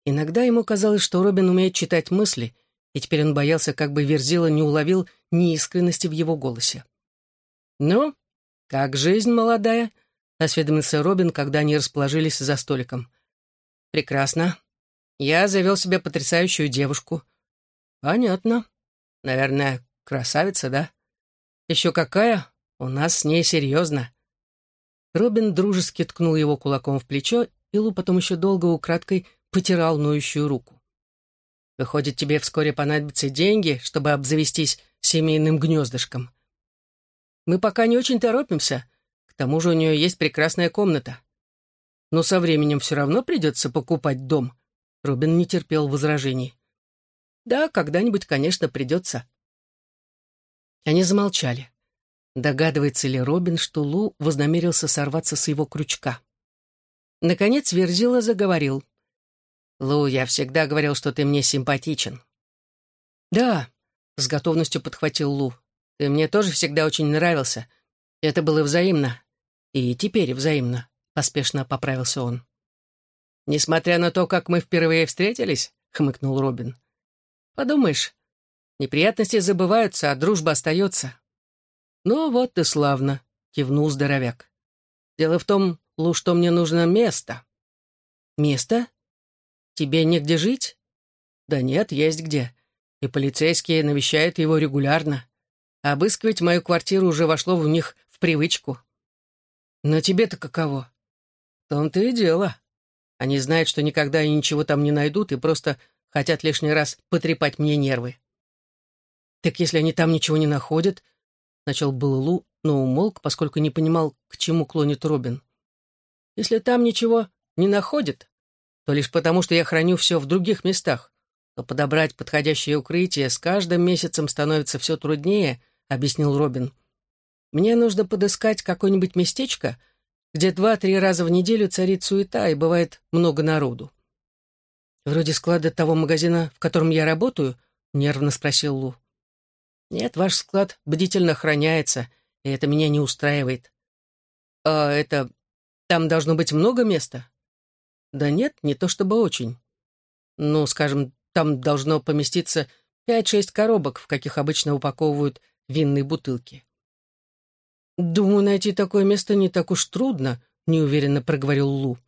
Иногда ему казалось, что Робин умеет читать мысли, и теперь он боялся, как бы Верзила не уловил неискренности в его голосе. «Ну, как жизнь молодая?» — осведомился Робин, когда они расположились за столиком. «Прекрасно. Я завел себе потрясающую девушку». «Понятно. Наверное, красавица, да? Еще какая? У нас с ней серьезно». Робин дружески ткнул его кулаком в плечо, и Лу потом еще долго украдкой потирал ноющую руку. «Выходит, тебе вскоре понадобятся деньги, чтобы обзавестись семейным гнездышком. Мы пока не очень торопимся. К тому же у нее есть прекрасная комната. Но со временем все равно придется покупать дом. Робин не терпел возражений. Да, когда-нибудь, конечно, придется. Они замолчали. Догадывается ли Робин, что Лу вознамерился сорваться с его крючка? Наконец Верзила заговорил. «Лу, я всегда говорил, что ты мне симпатичен». «Да», — с готовностью подхватил Лу. Ты мне тоже всегда очень нравился. Это было взаимно. И теперь взаимно», — поспешно поправился он. «Несмотря на то, как мы впервые встретились», — хмыкнул Робин. «Подумаешь, неприятности забываются, а дружба остается. «Ну вот и славно», — кивнул здоровяк. «Дело в том, Лу, что мне нужно место». «Место? Тебе негде жить?» «Да нет, есть где. И полицейские навещают его регулярно. Обыскивать мою квартиру уже вошло в них в привычку». «Но тебе-то каково?» «В том-то и дело. Они знают, что никогда и ничего там не найдут, и просто хотят лишний раз потрепать мне нервы». «Так если они там ничего не находят?» Начал был Лу, но умолк, поскольку не понимал, к чему клонит Робин. «Если там ничего не находят, то лишь потому, что я храню все в других местах, то подобрать подходящее укрытие с каждым месяцем становится все труднее», — объяснил Робин. «Мне нужно подыскать какое-нибудь местечко, где два-три раза в неделю царит суета и бывает много народу». «Вроде склада того магазина, в котором я работаю?» — нервно спросил Лу. «Нет, ваш склад бдительно охраняется, и это меня не устраивает». «А это... там должно быть много места?» «Да нет, не то чтобы очень. Ну, скажем, там должно поместиться пять-шесть коробок, в каких обычно упаковывают винные бутылки». «Думаю, найти такое место не так уж трудно», — неуверенно проговорил Лу.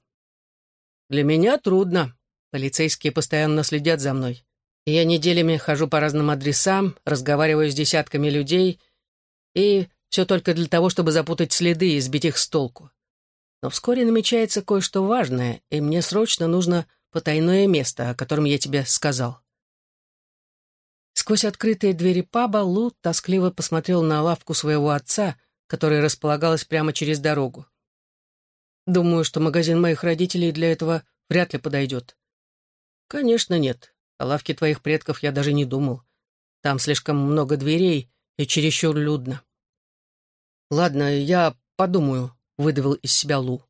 «Для меня трудно. Полицейские постоянно следят за мной. Я неделями хожу по разным адресам, разговариваю с десятками людей, и все только для того, чтобы запутать следы и сбить их с толку. Но вскоре намечается кое-что важное, и мне срочно нужно потайное место, о котором я тебе сказал. Сквозь открытые двери паба Лу тоскливо посмотрел на лавку своего отца, которая располагалась прямо через дорогу. «Думаю, что магазин моих родителей для этого вряд ли подойдет». «Конечно, нет. О лавке твоих предков я даже не думал. Там слишком много дверей и чересчур людно. Ладно, я подумаю, выдавил из себя Лу.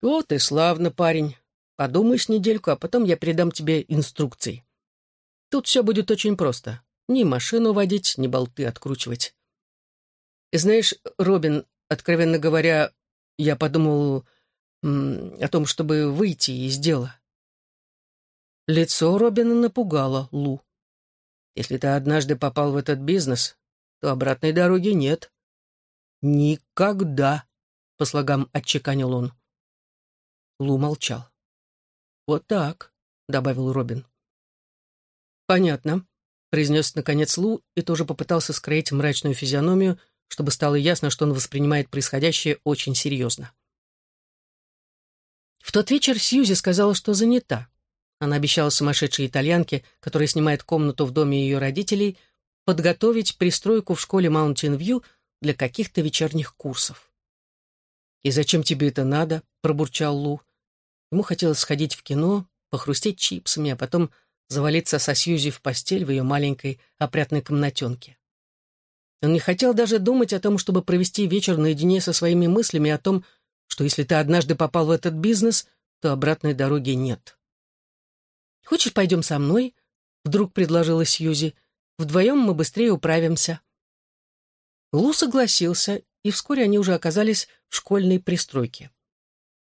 Вот и славно, парень. Подумай с недельку, а потом я передам тебе инструкции. Тут все будет очень просто. Ни машину водить, ни болты откручивать. И знаешь, Робин, откровенно говоря, я подумал о том, чтобы выйти из дела. Лицо Робина напугало Лу. «Если ты однажды попал в этот бизнес, то обратной дороги нет». «Никогда», — по слогам отчеканил он. Лу молчал. «Вот так», — добавил Робин. «Понятно», — произнес наконец Лу и тоже попытался скроить мрачную физиономию, чтобы стало ясно, что он воспринимает происходящее очень серьезно. В тот вечер Сьюзи сказала, что занята. Она обещала сумасшедшей итальянке, которая снимает комнату в доме ее родителей, подготовить пристройку в школе View для каких-то вечерних курсов. «И зачем тебе это надо?» — пробурчал Лу. Ему хотелось сходить в кино, похрустеть чипсами, а потом завалиться со Сьюзи в постель в ее маленькой опрятной комнатенке. Он не хотел даже думать о том, чтобы провести вечер наедине со своими мыслями о том, что если ты однажды попал в этот бизнес, то обратной дороги нет. «Хочешь, пойдем со мной?» — вдруг предложила Сьюзи. «Вдвоем мы быстрее управимся». Лу согласился, и вскоре они уже оказались в школьной пристройке.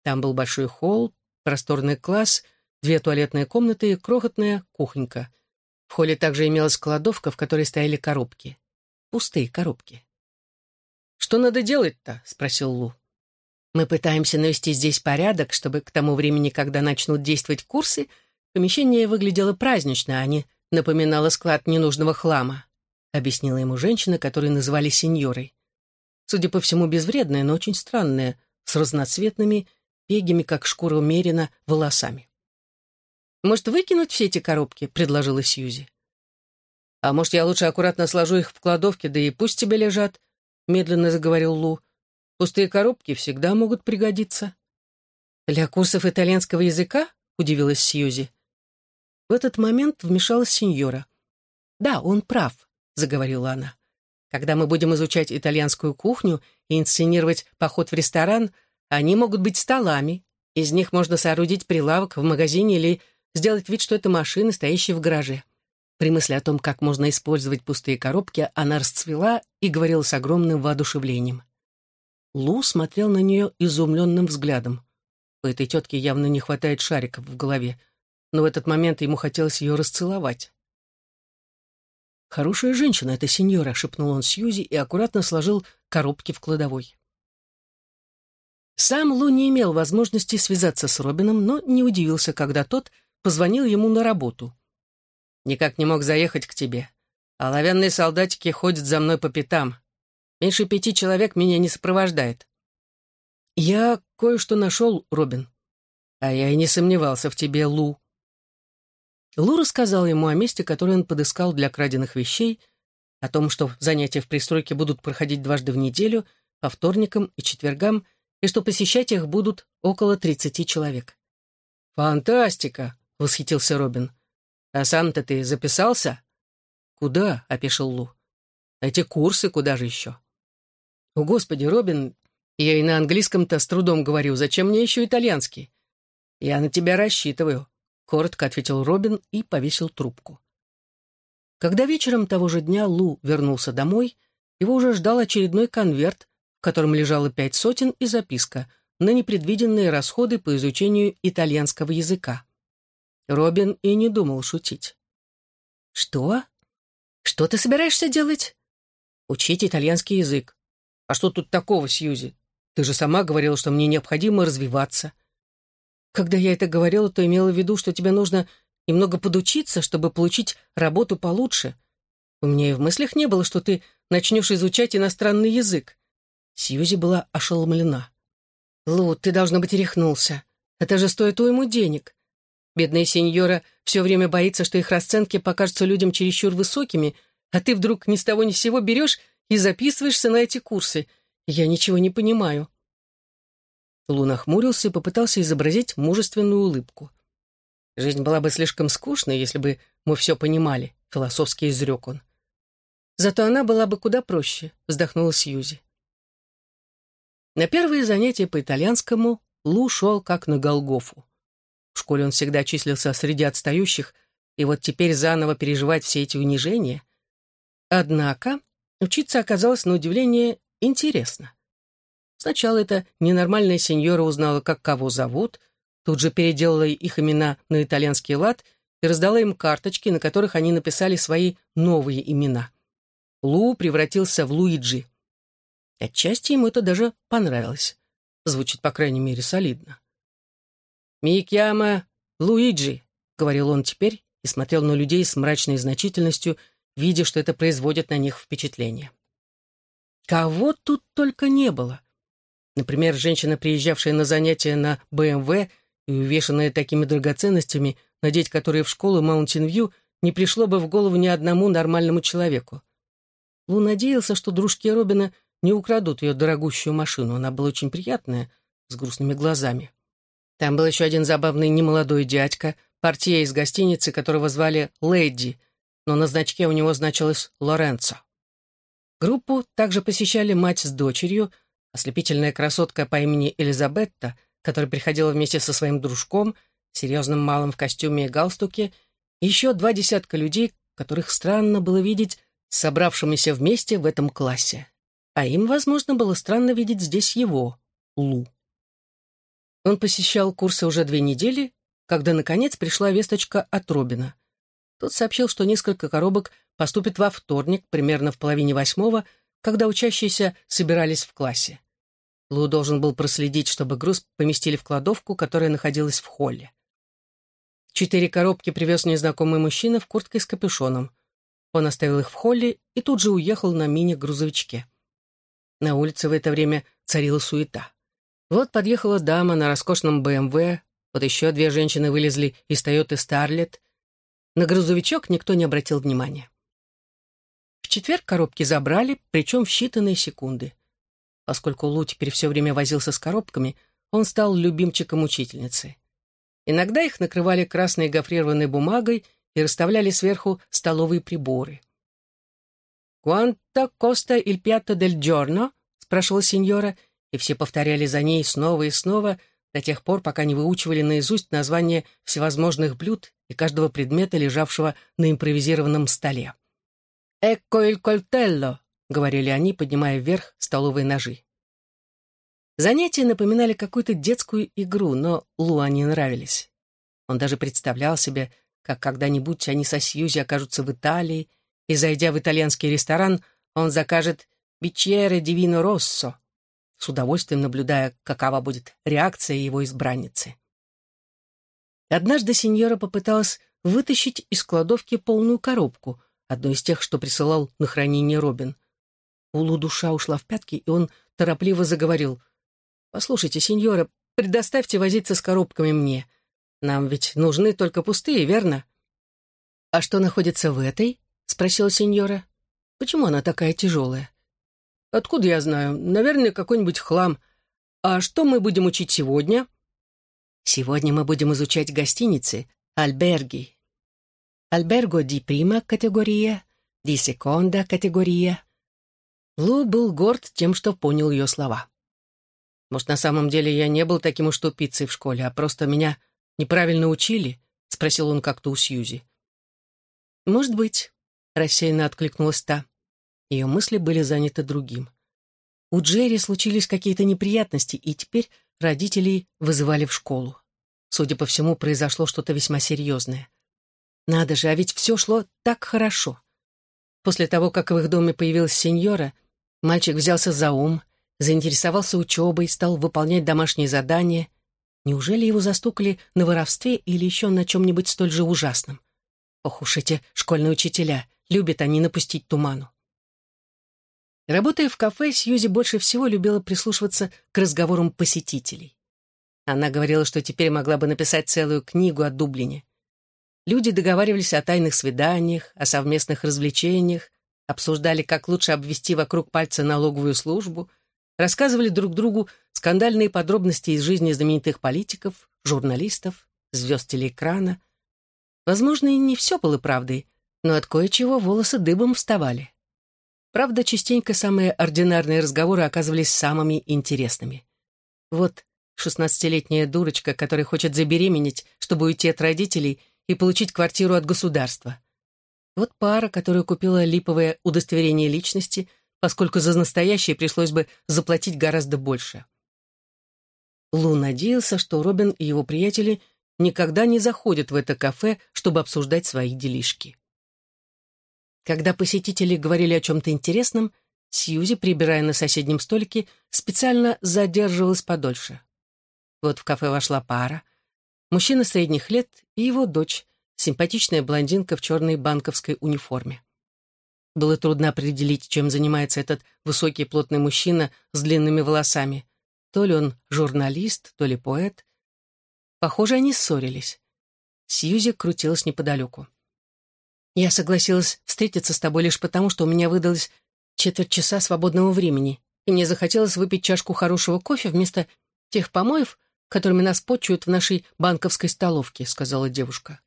Там был большой холл, просторный класс, две туалетные комнаты и крохотная кухонька. В холле также имелась кладовка, в которой стояли коробки. Пустые коробки. «Что надо делать-то?» — спросил Лу. «Мы пытаемся навести здесь порядок, чтобы к тому времени, когда начнут действовать курсы, Помещение выглядело празднично, а не напоминало склад ненужного хлама, объяснила ему женщина, которую называли сеньорой. Судя по всему, безвредная, но очень странная, с разноцветными, пегими, как шкура умерена, волосами. «Может, выкинуть все эти коробки?» — предложила Сьюзи. «А может, я лучше аккуратно сложу их в кладовке, да и пусть тебе лежат», — медленно заговорил Лу. «Пустые коробки всегда могут пригодиться». «Для курсов итальянского языка?» — удивилась Сьюзи. В этот момент вмешалась сеньора. «Да, он прав», — заговорила она. «Когда мы будем изучать итальянскую кухню и инсценировать поход в ресторан, они могут быть столами. Из них можно соорудить прилавок в магазине или сделать вид, что это машины, стоящие в гараже». При мысли о том, как можно использовать пустые коробки, она расцвела и говорила с огромным воодушевлением. Лу смотрел на нее изумленным взглядом. У этой тетки явно не хватает шариков в голове — но в этот момент ему хотелось ее расцеловать. «Хорошая женщина эта сеньора», — шепнул он Сьюзи и аккуратно сложил коробки в кладовой. Сам Лу не имел возможности связаться с Робином, но не удивился, когда тот позвонил ему на работу. «Никак не мог заехать к тебе. Оловянные солдатики ходят за мной по пятам. Меньше пяти человек меня не сопровождает». «Я кое-что нашел, Робин». «А я и не сомневался в тебе, Лу». Лу рассказал ему о месте, которое он подыскал для краденных вещей, о том, что занятия в пристройке будут проходить дважды в неделю, по вторникам и четвергам, и что посещать их будут около тридцати человек. «Фантастика!» — восхитился Робин. «А сам-то ты записался?» «Куда?» — опешил Лу. «Эти курсы куда же еще?» «О, Господи, Робин, я и на английском-то с трудом говорю. Зачем мне еще итальянский?» «Я на тебя рассчитываю», — коротко ответил Робин и повесил трубку. Когда вечером того же дня Лу вернулся домой, его уже ждал очередной конверт, в котором лежало пять сотен и записка на непредвиденные расходы по изучению итальянского языка. Робин и не думал шутить. «Что? Что ты собираешься делать?» «Учить итальянский язык. А что тут такого, Сьюзи? Ты же сама говорила, что мне необходимо развиваться». Когда я это говорила, то имела в виду, что тебе нужно немного подучиться, чтобы получить работу получше. У меня и в мыслях не было, что ты начнешь изучать иностранный язык. Сьюзи была ошеломлена. «Лу, ты, должно быть, рехнулся. Это же стоит уйму денег. Бедная сеньора все время боится, что их расценки покажутся людям чересчур высокими, а ты вдруг ни с того ни с сего берешь и записываешься на эти курсы. Я ничего не понимаю». Лу нахмурился и попытался изобразить мужественную улыбку. «Жизнь была бы слишком скучной, если бы мы все понимали», — философски изрек он. «Зато она была бы куда проще», — вздохнула Сьюзи. На первые занятия по итальянскому Лу шел как на Голгофу. В школе он всегда числился среди отстающих, и вот теперь заново переживать все эти унижения. Однако учиться оказалось на удивление интересно. Сначала эта ненормальная сеньора узнала, как кого зовут, тут же переделала их имена на итальянский лад и раздала им карточки, на которых они написали свои новые имена. Лу превратился в Луиджи. Отчасти ему это даже понравилось. Звучит, по крайней мере, солидно. «Микьяма Луиджи», — говорил он теперь и смотрел на людей с мрачной значительностью, видя, что это производит на них впечатление. Кого тут только не было. Например, женщина, приезжавшая на занятия на БМВ и увешанная такими драгоценностями, надеть которые в школу Маунтин-Вью, не пришло бы в голову ни одному нормальному человеку. Лу надеялся, что дружки Робина не украдут ее дорогущую машину. Она была очень приятная, с грустными глазами. Там был еще один забавный немолодой дядька, портье из гостиницы, которого звали Лэдди, но на значке у него значилось Лоренцо. Группу также посещали мать с дочерью — Ослепительная красотка по имени Элизабетта, которая приходила вместе со своим дружком, серьезным малым в костюме и галстуке, и еще два десятка людей, которых странно было видеть собравшимися вместе в этом классе. А им, возможно, было странно видеть здесь его, Лу. Он посещал курсы уже две недели, когда, наконец, пришла весточка от Робина. Тот сообщил, что несколько коробок поступит во вторник, примерно в половине восьмого, когда учащиеся собирались в классе. Лу должен был проследить, чтобы груз поместили в кладовку, которая находилась в холле. Четыре коробки привез незнакомый мужчина в куртке с капюшоном. Он оставил их в холле и тут же уехал на мини-грузовичке. На улице в это время царила суета. Вот подъехала дама на роскошном БМВ, вот еще две женщины вылезли из Тойоты Старлет. На грузовичок никто не обратил внимания. В четверг коробки забрали, причем в считанные секунды. Поскольку Лу теперь все время возился с коробками, он стал любимчиком учительницы. Иногда их накрывали красной гофрированной бумагой и расставляли сверху столовые приборы. «Quanto costa il piatto del giorno?» — спрашивала сеньора, и все повторяли за ней снова и снова до тех пор, пока не выучивали наизусть название всевозможных блюд и каждого предмета, лежавшего на импровизированном столе. «Экко il coltello», — говорили они, поднимая вверх столовые ножи. Занятия напоминали какую-то детскую игру, но Лу они нравились. Он даже представлял себе, как когда-нибудь они со Сьюзи окажутся в Италии, и, зайдя в итальянский ресторан, он закажет «бичьере дивино россо», с удовольствием наблюдая, какова будет реакция его избранницы. Однажды сеньора попыталась вытащить из кладовки полную коробку, одну из тех, что присылал на хранение Робин. Улу душа ушла в пятки, и он торопливо заговорил. «Послушайте, сеньора, предоставьте возиться с коробками мне. Нам ведь нужны только пустые, верно?» «А что находится в этой?» — спросила сеньора. «Почему она такая тяжелая?» «Откуда я знаю? Наверное, какой-нибудь хлам. А что мы будем учить сегодня?» «Сегодня мы будем изучать гостиницы, альберги. Альберго ди прима категория, ди секонда категория». Лу был горд тем, что понял ее слова. «Может, на самом деле я не был таким уж тупицей в школе, а просто меня неправильно учили?» — спросил он как-то у Сьюзи. «Может быть», — рассеянно откликнулась та. Ее мысли были заняты другим. У Джерри случились какие-то неприятности, и теперь родителей вызывали в школу. Судя по всему, произошло что-то весьма серьезное. Надо же, а ведь все шло так хорошо. После того, как в их доме появилась сеньора, мальчик взялся за ум, заинтересовался учебой, стал выполнять домашние задания. Неужели его застукали на воровстве или еще на чем-нибудь столь же ужасном? Ох уж эти школьные учителя, любят они напустить туману. Работая в кафе, Сьюзи больше всего любила прислушиваться к разговорам посетителей. Она говорила, что теперь могла бы написать целую книгу о Дублине. Люди договаривались о тайных свиданиях, о совместных развлечениях, обсуждали, как лучше обвести вокруг пальца налоговую службу, рассказывали друг другу скандальные подробности из жизни знаменитых политиков, журналистов, звезд телеэкрана. Возможно, и не все было правдой, но от кое-чего волосы дыбом вставали. Правда, частенько самые ординарные разговоры оказывались самыми интересными. Вот шестнадцатилетняя дурочка, которая хочет забеременеть, чтобы уйти от родителей и получить квартиру от государства. Вот пара, которая купила липовое удостоверение личности, поскольку за настоящее пришлось бы заплатить гораздо больше. Лу надеялся, что Робин и его приятели никогда не заходят в это кафе, чтобы обсуждать свои делишки. Когда посетители говорили о чем-то интересном, Сьюзи, прибирая на соседнем столике, специально задерживалась подольше. Вот в кафе вошла пара. Мужчина средних лет и его дочь, симпатичная блондинка в черной банковской униформе. Было трудно определить, чем занимается этот высокий плотный мужчина с длинными волосами. То ли он журналист, то ли поэт. Похоже, они ссорились. Сьюзи крутилась неподалеку. Я согласилась встретиться с тобой лишь потому, что у меня выдалось четверть часа свободного времени, и мне захотелось выпить чашку хорошего кофе вместо тех помоев, которыми нас почуют в нашей банковской столовке», — сказала девушка.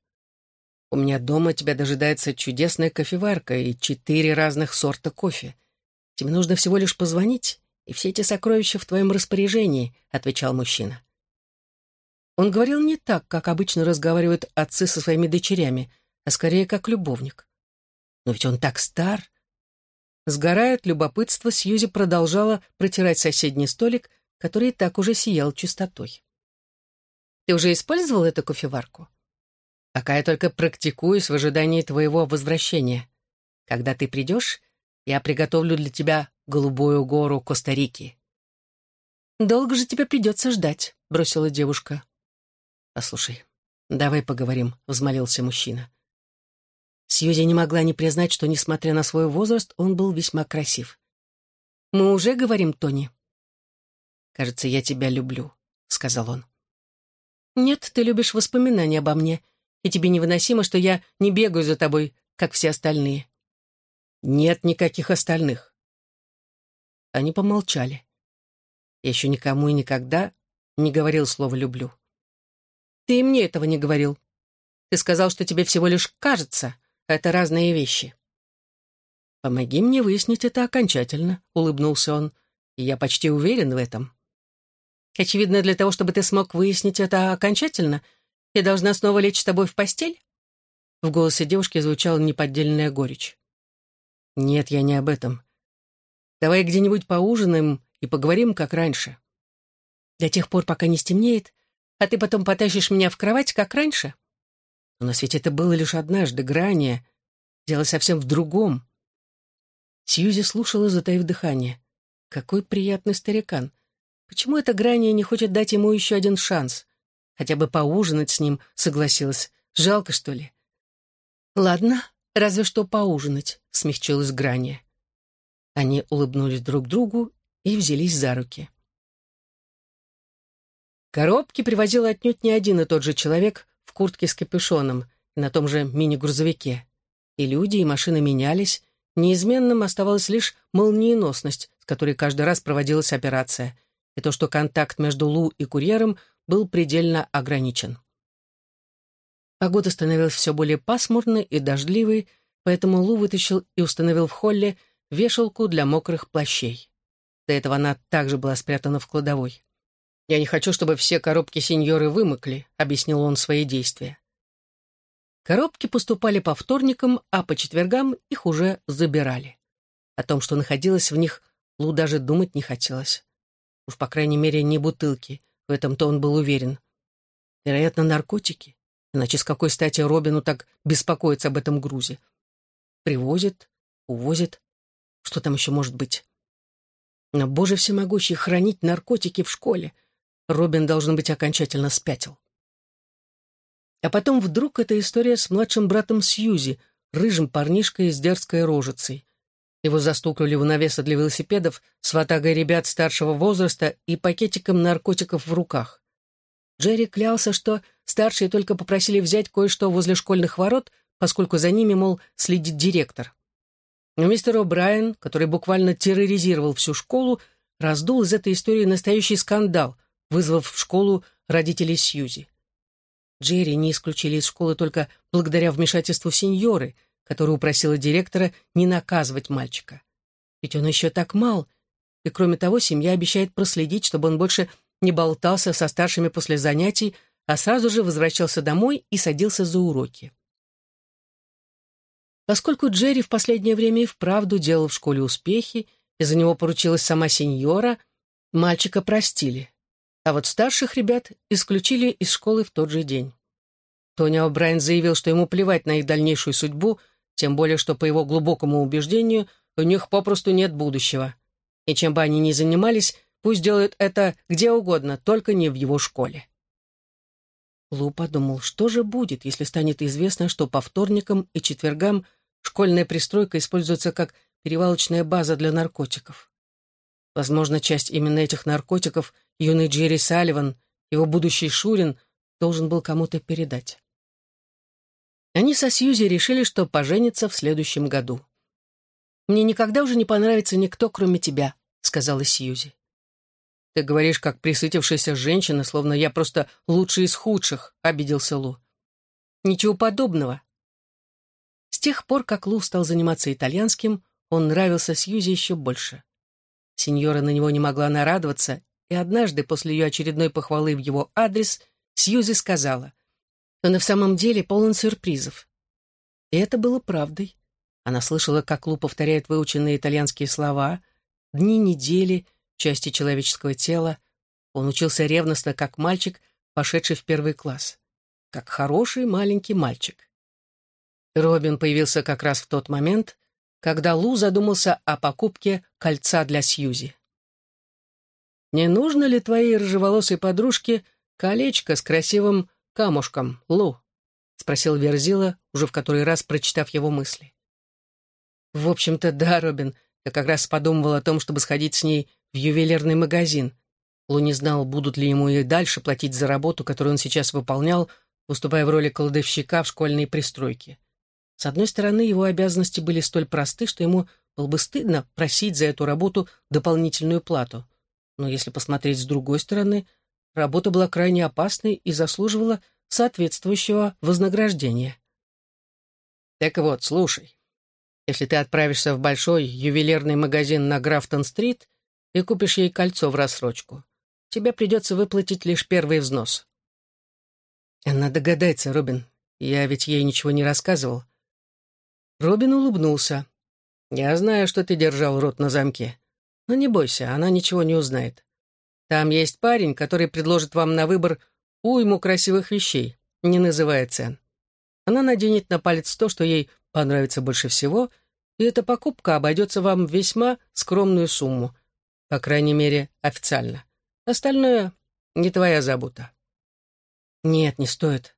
«У меня дома тебя дожидается чудесная кофеварка и четыре разных сорта кофе. Тебе нужно всего лишь позвонить, и все эти сокровища в твоем распоряжении», — отвечал мужчина. Он говорил не так, как обычно разговаривают отцы со своими дочерями — а скорее как любовник. Но ведь он так стар. Сгорая от любопытства, Сьюзи продолжала протирать соседний столик, который так уже сиял чистотой. «Ты уже использовал эту кофеварку?» «Пока я только практикуюсь в ожидании твоего возвращения. Когда ты придешь, я приготовлю для тебя голубую гору Коста-Рики». «Долго же тебе придется ждать», — бросила девушка. «Послушай, давай поговорим», — взмолился мужчина. Сьюзи не могла не признать, что, несмотря на свой возраст, он был весьма красив. «Мы уже говорим, Тони?» «Кажется, я тебя люблю», — сказал он. «Нет, ты любишь воспоминания обо мне, и тебе невыносимо, что я не бегаю за тобой, как все остальные». «Нет никаких остальных». Они помолчали. Я еще никому и никогда не говорил слово «люблю». «Ты и мне этого не говорил. Ты сказал, что тебе всего лишь кажется, это разные вещи. «Помоги мне выяснить это окончательно», — улыбнулся он. «И я почти уверен в этом». «Очевидно, для того, чтобы ты смог выяснить это окончательно, я должна снова лечь с тобой в постель?» В голосе девушки звучала неподдельная горечь. «Нет, я не об этом. Давай где-нибудь поужинаем и поговорим, как раньше. До тех пор, пока не стемнеет, а ты потом потащишь меня в кровать, как раньше?» Но на свете это было лишь однажды, грани. Дело совсем в другом. Сьюзи слушала, затаив дыхание. Какой приятный старикан. Почему эта Грания не хочет дать ему еще один шанс? Хотя бы поужинать с ним согласилась. Жалко, что ли? Ладно, разве что поужинать, смягчилась Грания. Они улыбнулись друг другу и взялись за руки. Коробки привозил отнюдь не один и тот же человек куртке с капюшоном и на том же мини-грузовике. И люди, и машины менялись, неизменным оставалась лишь молниеносность, с которой каждый раз проводилась операция, и то, что контакт между Лу и курьером был предельно ограничен. Погода становилась все более пасмурной и дождливой, поэтому Лу вытащил и установил в холле вешалку для мокрых плащей. До этого она также была спрятана в кладовой. «Я не хочу, чтобы все коробки сеньоры вымокли», — объяснил он свои действия. Коробки поступали по вторникам, а по четвергам их уже забирали. О том, что находилось в них, Лу даже думать не хотелось. Уж, по крайней мере, не бутылки, в этом-то он был уверен. Вероятно, наркотики. Иначе с какой стати Робину так беспокоиться об этом грузе? Привозит, увозит. Что там еще может быть? Но, боже всемогущий, хранить наркотики в школе. Робин, должен быть, окончательно спятил. А потом вдруг эта история с младшим братом Сьюзи, рыжим парнишкой с дерзкой рожицей. Его застукали в навеса для велосипедов с ватагой ребят старшего возраста и пакетиком наркотиков в руках. Джерри клялся, что старшие только попросили взять кое-что возле школьных ворот, поскольку за ними, мол, следит директор. Но мистер О'Брайен, который буквально терроризировал всю школу, раздул из этой истории настоящий скандал, вызвав в школу родителей Сьюзи. Джерри не исключили из школы только благодаря вмешательству сеньоры, которая упросила директора не наказывать мальчика. Ведь он еще так мал, и кроме того, семья обещает проследить, чтобы он больше не болтался со старшими после занятий, а сразу же возвращался домой и садился за уроки. Поскольку Джерри в последнее время и вправду делал в школе успехи, и за него поручилась сама сеньора, мальчика простили. А вот старших ребят исключили из школы в тот же день. Тони О'Брайен заявил, что ему плевать на их дальнейшую судьбу, тем более, что, по его глубокому убеждению, у них попросту нет будущего. И чем бы они ни занимались, пусть делают это где угодно, только не в его школе. Лу подумал, что же будет, если станет известно, что по вторникам и четвергам школьная пристройка используется как перевалочная база для наркотиков. Возможно, часть именно этих наркотиков юный Джерри Салливан, его будущий Шурин, должен был кому-то передать. Они со Сьюзи решили, что поженятся в следующем году. «Мне никогда уже не понравится никто, кроме тебя», — сказала Сьюзи. «Ты говоришь, как присытившаяся женщина, словно я просто лучший из худших», — обиделся Лу. «Ничего подобного». С тех пор, как Лу стал заниматься итальянским, он нравился Сьюзи еще больше. Сеньора на него не могла нарадоваться, и однажды, после ее очередной похвалы в его адрес, Сьюзи сказала, «Он и в самом деле полон сюрпризов». И это было правдой. Она слышала, как Лу повторяет выученные итальянские слова, дни недели, части человеческого тела. Он учился ревностно, как мальчик, пошедший в первый класс. Как хороший маленький мальчик. Робин появился как раз в тот момент, когда Лу задумался о покупке кольца для Сьюзи. «Не нужно ли твоей рыжеволосой подружке колечко с красивым камушком, Лу?» — спросил Верзила, уже в который раз прочитав его мысли. «В общем-то, да, Робин, я как раз подумывал о том, чтобы сходить с ней в ювелирный магазин. Лу не знал, будут ли ему и дальше платить за работу, которую он сейчас выполнял, выступая в роли кладовщика в школьной пристройке. С одной стороны, его обязанности были столь просты, что ему было бы стыдно просить за эту работу дополнительную плату. Но если посмотреть с другой стороны, работа была крайне опасной и заслуживала соответствующего вознаграждения. Так вот, слушай, если ты отправишься в большой ювелирный магазин на Графтон-стрит и купишь ей кольцо в рассрочку, тебе придется выплатить лишь первый взнос. Она догадается, Робин. Я ведь ей ничего не рассказывал. Робин улыбнулся. «Я знаю, что ты держал рот на замке. Но не бойся, она ничего не узнает. Там есть парень, который предложит вам на выбор уйму красивых вещей, не называя цен. Она наденет на палец то, что ей понравится больше всего, и эта покупка обойдется вам весьма скромную сумму, по крайней мере, официально. Остальное не твоя забота. Нет, не стоит.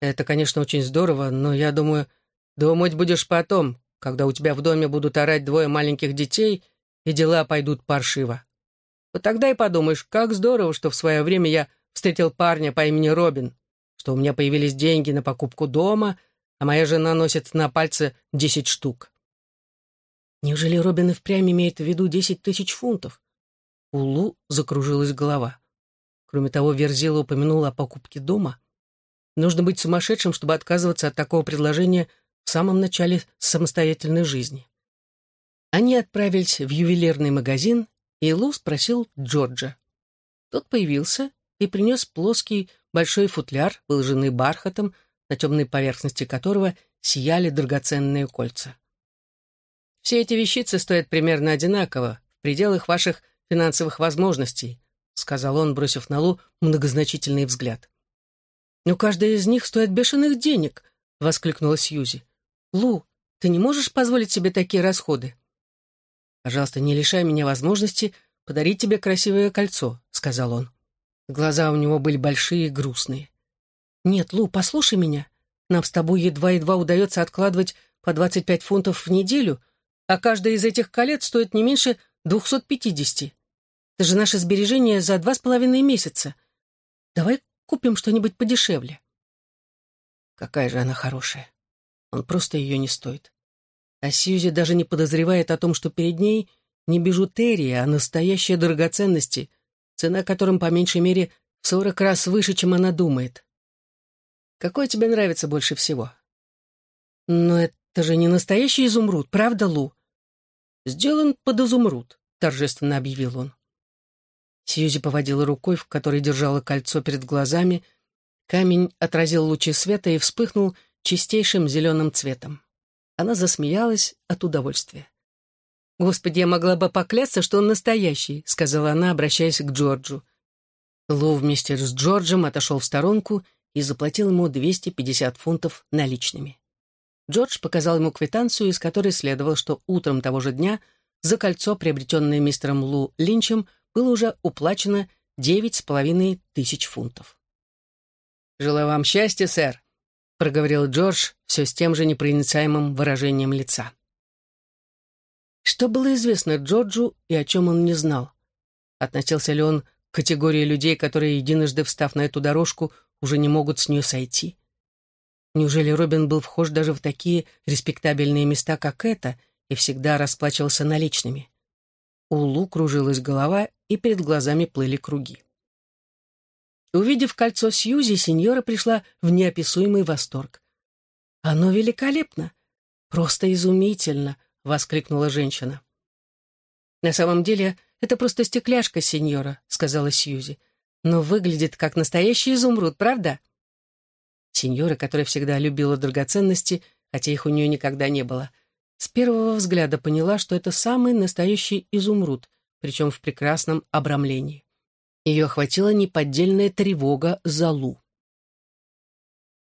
Это, конечно, очень здорово, но я думаю, думать будешь потом, когда у тебя в доме будут орать двое маленьких детей, и дела пойдут паршиво. Вот тогда и подумаешь, как здорово, что в свое время я встретил парня по имени Робин, что у меня появились деньги на покупку дома, а моя жена носит на пальце десять штук. Неужели Робин и впрямь имеет в виду десять тысяч фунтов? У Лу закружилась голова. Кроме того, Верзила упомянула о покупке дома. Нужно быть сумасшедшим, чтобы отказываться от такого предложения в самом начале самостоятельной жизни. Они отправились в ювелирный магазин, и Лу спросил Джорджа. Тот появился и принес плоский большой футляр, выложенный бархатом, на темной поверхности которого сияли драгоценные кольца. «Все эти вещицы стоят примерно одинаково, в пределах ваших финансовых возможностей», сказал он, бросив на Лу многозначительный взгляд. «Но каждая из них стоит бешеных денег», — воскликнула Сьюзи. «Лу, ты не можешь позволить себе такие расходы?» «Пожалуйста, не лишай меня возможности подарить тебе красивое кольцо», — сказал он. Глаза у него были большие и грустные. «Нет, Лу, послушай меня. Нам с тобой едва-едва удается откладывать по 25 фунтов в неделю, а каждое из этих колец стоит не меньше 250. Это же наше сбережение за два с половиной месяца. Давай купим что-нибудь подешевле». Какая же она хорошая. Он просто ее не стоит. А Сьюзи даже не подозревает о том, что перед ней не бижутерия, а настоящие драгоценности, цена которым по меньшей мере в сорок раз выше, чем она думает. Какой тебе нравится больше всего? Но это же не настоящий изумруд, правда, Лу? Сделан под изумруд, торжественно объявил он. Сьюзи поводила рукой, в которой держала кольцо перед глазами. Камень отразил лучи света и вспыхнул чистейшим зеленым цветом. Она засмеялась от удовольствия. «Господи, я могла бы поклясться, что он настоящий», — сказала она, обращаясь к Джорджу. Лу вместе с Джорджем отошел в сторонку и заплатил ему 250 фунтов наличными. Джордж показал ему квитанцию, из которой следовало, что утром того же дня за кольцо, приобретенное мистером Лу Линчем, было уже уплачено девять с половиной тысяч фунтов. «Желаю вам счастья, сэр», — проговорил Джордж все с тем же непроницаемым выражением лица. Что было известно Джорджу и о чем он не знал? Относился ли он к категории людей, которые, единожды встав на эту дорожку, уже не могут с нее сойти? Неужели Робин был вхож даже в такие респектабельные места, как это, и всегда расплачивался наличными? У Лу кружилась голова, и перед глазами плыли круги. Увидев кольцо Сьюзи, сеньора пришла в неописуемый восторг. «Оно великолепно! Просто изумительно!» — воскликнула женщина. «На самом деле, это просто стекляшка, сеньора», — сказала Сьюзи. «Но выглядит как настоящий изумруд, правда?» Сеньора, которая всегда любила драгоценности, хотя их у нее никогда не было, с первого взгляда поняла, что это самый настоящий изумруд, причем в прекрасном обрамлении. Ее охватила неподдельная тревога за Лу.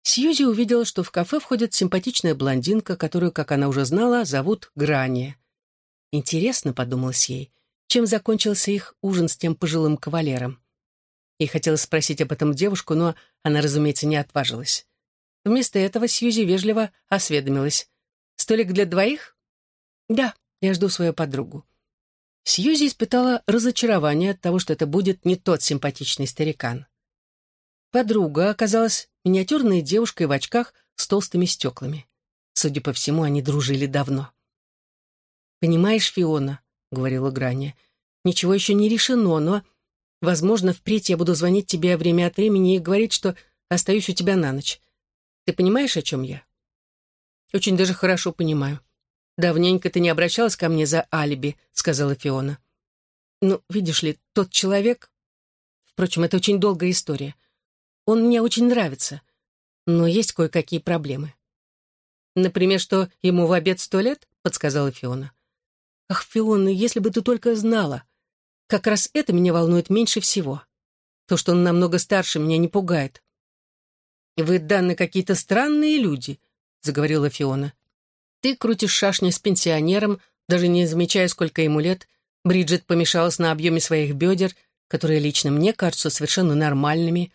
Сьюзи увидела, что в кафе входит симпатичная блондинка, которую, как она уже знала, зовут Грани. Интересно, подумалось ей, чем закончился их ужин с тем пожилым кавалером. Ей хотелось спросить об этом девушку, но она, разумеется, не отважилась. Вместо этого Сьюзи вежливо осведомилась. «Столик для двоих?» «Да, я жду свою подругу». Сьюзи испытала разочарование от того, что это будет не тот симпатичный старикан. Подруга оказалась миниатюрной девушкой в очках с толстыми стеклами. Судя по всему, они дружили давно. «Понимаешь, Фиона», — говорила Граня, — «ничего еще не решено, но, возможно, впредь я буду звонить тебе время от времени и говорить, что остаюсь у тебя на ночь. Ты понимаешь, о чем я?» «Очень даже хорошо понимаю. Давненько ты не обращалась ко мне за алиби», — сказала Фиона. «Ну, видишь ли, тот человек... Впрочем, это очень долгая история. Он мне очень нравится, но есть кое-какие проблемы. Например, что ему в обед сто лет, подсказала Фиона. Ах, Фиона, если бы ты только знала. Как раз это меня волнует меньше всего. То, что он намного старше, меня не пугает. «Вы, Данны, какие-то странные люди», — заговорила Фиона. Ты крутишь шашни с пенсионером, даже не замечая, сколько ему лет. Бриджит помешалась на объеме своих бедер, которые лично мне кажутся совершенно нормальными.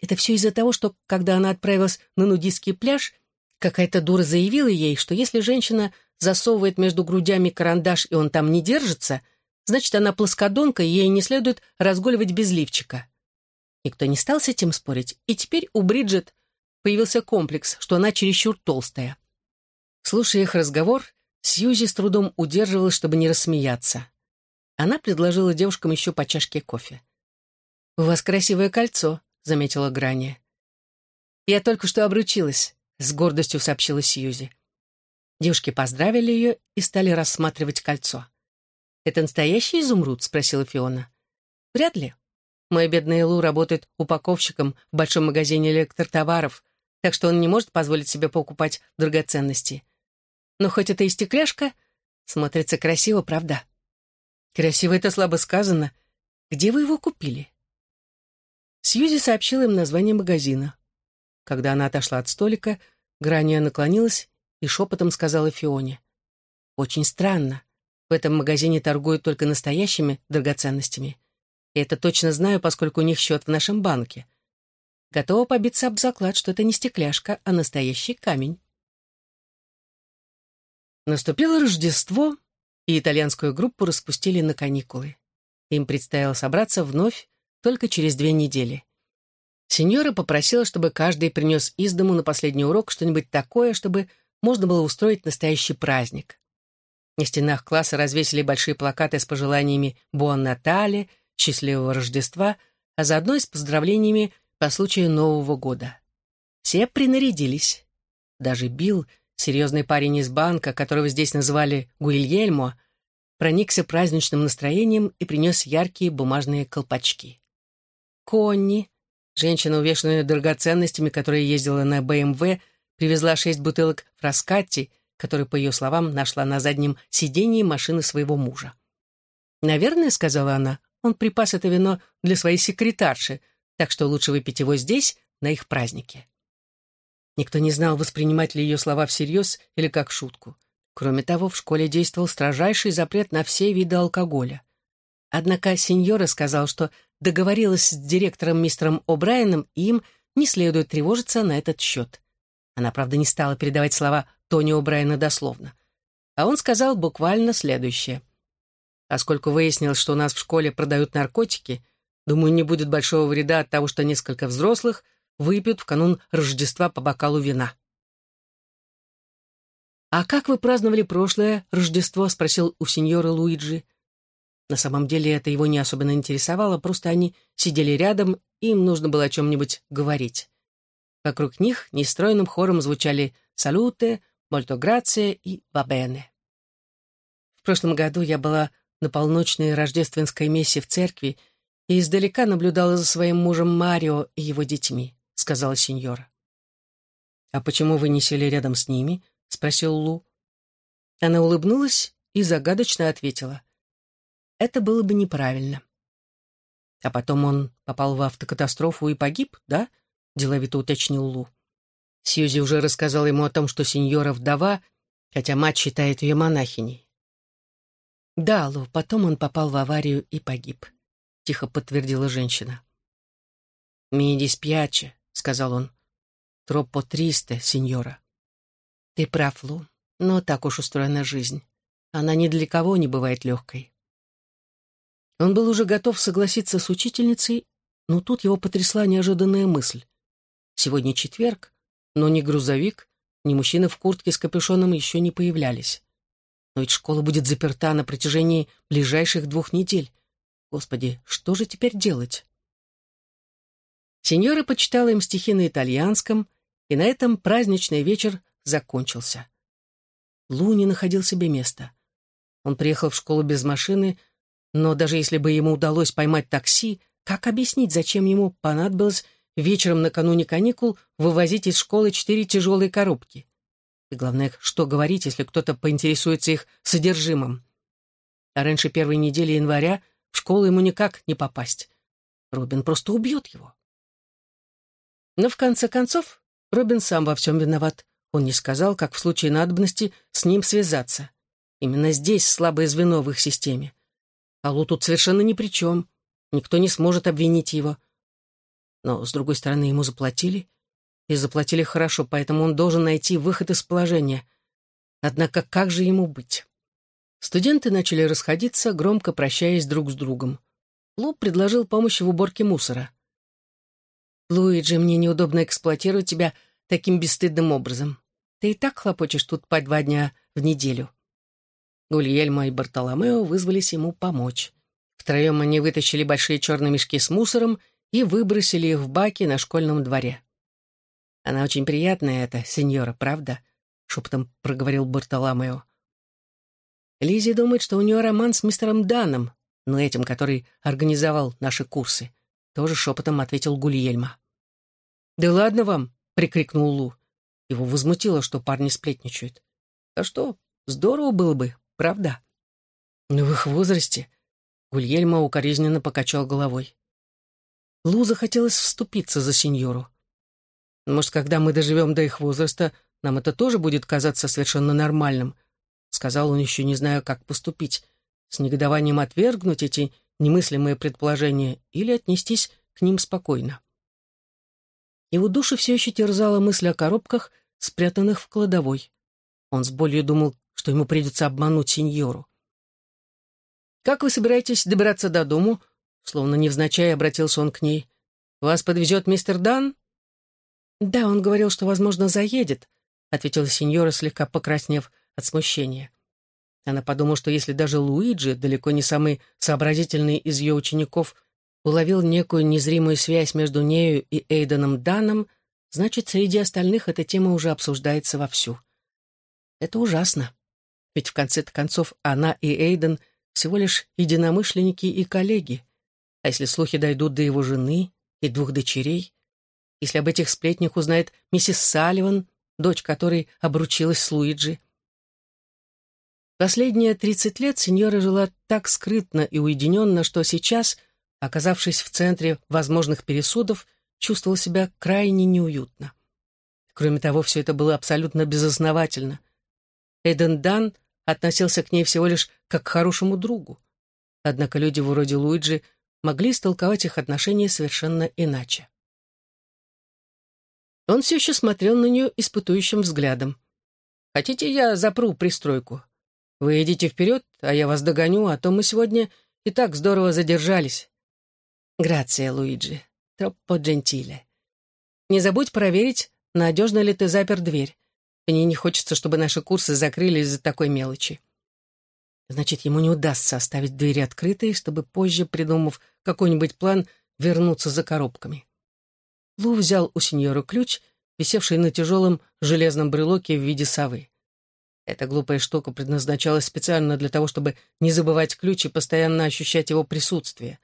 Это все из-за того, что, когда она отправилась на нудистский пляж, какая-то дура заявила ей, что если женщина засовывает между грудями карандаш, и он там не держится, значит, она плоскодонка, и ей не следует разгуливать без лифчика. Никто не стал с этим спорить, и теперь у Бриджит появился комплекс, что она чересчур толстая. Слушая их разговор, Сьюзи с трудом удерживалась, чтобы не рассмеяться. Она предложила девушкам еще по чашке кофе. «У вас красивое кольцо», — заметила Грани. «Я только что обручилась», — с гордостью сообщила Сьюзи. Девушки поздравили ее и стали рассматривать кольцо. «Это настоящий изумруд?» — спросила Фиона. «Вряд ли. Мой бедный Лу работает упаковщиком в большом магазине электротоваров, так что он не может позволить себе покупать драгоценности. Но хоть это и стекляшка, смотрится красиво, правда?» «Красиво — это слабо сказано. Где вы его купили?» Сьюзи сообщила им название магазина. Когда она отошла от столика, Грания наклонилась и шепотом сказала Фионе. «Очень странно. В этом магазине торгуют только настоящими драгоценностями. И это точно знаю, поскольку у них счет в нашем банке. Готова побиться об заклад, что это не стекляшка, а настоящий камень». Наступило Рождество, и итальянскую группу распустили на каникулы. Им предстояло собраться вновь только через две недели. Сеньора попросила, чтобы каждый принес из дому на последний урок что-нибудь такое, чтобы можно было устроить настоящий праздник. На стенах класса развесили большие плакаты с пожеланиями «Буон Натали», «Счастливого Рождества», а заодно и с поздравлениями по случаю Нового года. Все принарядились. Даже Билл, серьезный парень из банка, которого здесь называли Гуильельмо, проникся праздничным настроением и принес яркие бумажные колпачки. Конни, женщина, увешанная драгоценностями, которая ездила на БМВ, привезла шесть бутылок фраскатти, которые, по ее словам, нашла на заднем сидении машины своего мужа. «Наверное, — сказала она, — он припас это вино для своей секретарши, так что лучше выпить его здесь, на их празднике». Никто не знал, воспринимать ли ее слова всерьез или как шутку. Кроме того, в школе действовал строжайший запрет на все виды алкоголя. Однако сеньора сказал, что договорилась с директором мистером О'Брайеном, и им не следует тревожиться на этот счет. Она, правда, не стала передавать слова Тони О'Брайена дословно. А он сказал буквально следующее. Поскольку выяснилось, что у нас в школе продают наркотики, думаю, не будет большого вреда от того, что несколько взрослых выпьют в канун Рождества по бокалу вина. «А как вы праздновали прошлое Рождество?» — спросил у сеньора Луиджи. На самом деле это его не особенно интересовало, просто они сидели рядом, и им нужно было о чем-нибудь говорить. Вокруг них нестройным хором звучали «Салюте», «Мольто грация» и «Вабене». В прошлом году я была на полночной рождественской мессе в церкви и издалека наблюдала за своим мужем Марио и его детьми, сказала сеньора. «А почему вы не сели рядом с ними?» — спросил Лу. Она улыбнулась и загадочно ответила. «Это было бы неправильно». А потом он попал в автокатастрофу и погиб, да? деловито уточнил Лу. Сьюзи уже рассказал ему о том, что сеньора вдова, хотя мать считает ее монахиней. «Да, Лу, потом он попал в аварию и погиб», — тихо подтвердила женщина. «Ми диспьяче», — сказал он. «Троппо тристе, сеньора». «Ты прав, Лу, но так уж устроена жизнь. Она ни для кого не бывает легкой». Он был уже готов согласиться с учительницей, но тут его потрясла неожиданная мысль. Сегодня четверг, но ни грузовик, ни мужчина в куртке с капюшоном еще не появлялись. Но ведь школа будет заперта на протяжении ближайших двух недель. Господи, что же теперь делать? Сеньора почитала им стихи на итальянском, и на этом праздничный вечер закончился. Лу не находил себе места. Он приехал в школу без машины, но даже если бы ему удалось поймать такси, как объяснить, зачем ему понадобилось вечером накануне каникул вывозить из школы четыре тяжелые коробки. И главное, что говорить, если кто-то поинтересуется их содержимым. А раньше первой недели января в школу ему никак не попасть. Робин просто убьет его. Но в конце концов Робин сам во всем виноват. он не сказал, как в случае надобности с ним связаться. Именно здесь слабое звено в их системе. Аллу тут совершенно ни при чем. Никто не сможет обвинить его. Но, с другой стороны, ему заплатили. И заплатили хорошо, поэтому он должен найти выход из положения. Однако как же ему быть? Студенты начали расходиться, громко прощаясь друг с другом. Лу предложил помощь в уборке мусора. «Луиджи, мне неудобно эксплуатировать тебя таким бесстыдным образом. Ты и так хлопочешь тут по два дня в неделю». Гульельма и Бартоломео вызвались ему помочь. Втроем они вытащили большие черные мешки с мусором и выбросили их в баки на школьном дворе. «Она очень приятная, эта сеньора, правда?» — шепотом проговорил Бартоломео. Лизи думает, что у нее роман с мистером Даном, но этим, который организовал наши курсы. Тоже шепотом ответил Гульельма. «Да ладно вам!» — прикрикнул Лу. Его возмутило, что парни сплетничают. «А что, здорово было бы, правда?» «Но в их возрасте...» Гульельма укоризненно покачал головой. Лу захотелось вступиться за сеньору. «Может, когда мы доживем до их возраста, нам это тоже будет казаться совершенно нормальным», сказал он, еще не зная, как поступить. С негодованием отвергнуть эти немыслимые предположения или отнестись к ним спокойно. Его душу все еще терзала мысль о коробках, спрятанных в кладовой. Он с болью думал, что ему придется обмануть сеньору. «Как вы собираетесь добираться до дому?» Словно невзначай обратился он к ней. «Вас подвезет мистер Дан?» «Да, он говорил, что, возможно, заедет», — ответила сеньора, слегка покраснев от смущения. Она подумала, что если даже Луиджи, далеко не самый сообразительный из ее учеников, уловил некую незримую связь между нею и Эйденом Даном, значит, среди остальных эта тема уже обсуждается вовсю. Это ужасно. Ведь в конце концов она и Эйден всего лишь единомышленники и коллеги. А если слухи дойдут до его жены и двух дочерей? Если об этих сплетнях узнает миссис Салливан, дочь которой обручилась с Луиджи? Последние тридцать лет сеньора жила так скрытно и уединенно, что сейчас, оказавшись в центре возможных пересудов, чувствовала себя крайне неуютно. Кроме того, все это было абсолютно безосновательно. Эйден Дан относился к ней всего лишь как к хорошему другу. Однако люди вроде Луиджи могли истолковать их отношения совершенно иначе. Он все еще смотрел на нее испытующим взглядом. «Хотите, я запру пристройку? Вы идите вперед, а я вас догоню, а то мы сегодня и так здорово задержались». «Грация, Луиджи. Троппо джентиле. Не забудь проверить, надежно ли ты запер дверь. Мне не хочется, чтобы наши курсы закрылись из-за такой мелочи. Значит, ему не удастся оставить двери открытой, чтобы позже, придумав какой-нибудь план, вернуться за коробками. Лу взял у сеньора ключ, висевший на тяжелом железном брелоке в виде совы. Эта глупая штука предназначалась специально для того, чтобы не забывать ключ и постоянно ощущать его присутствие.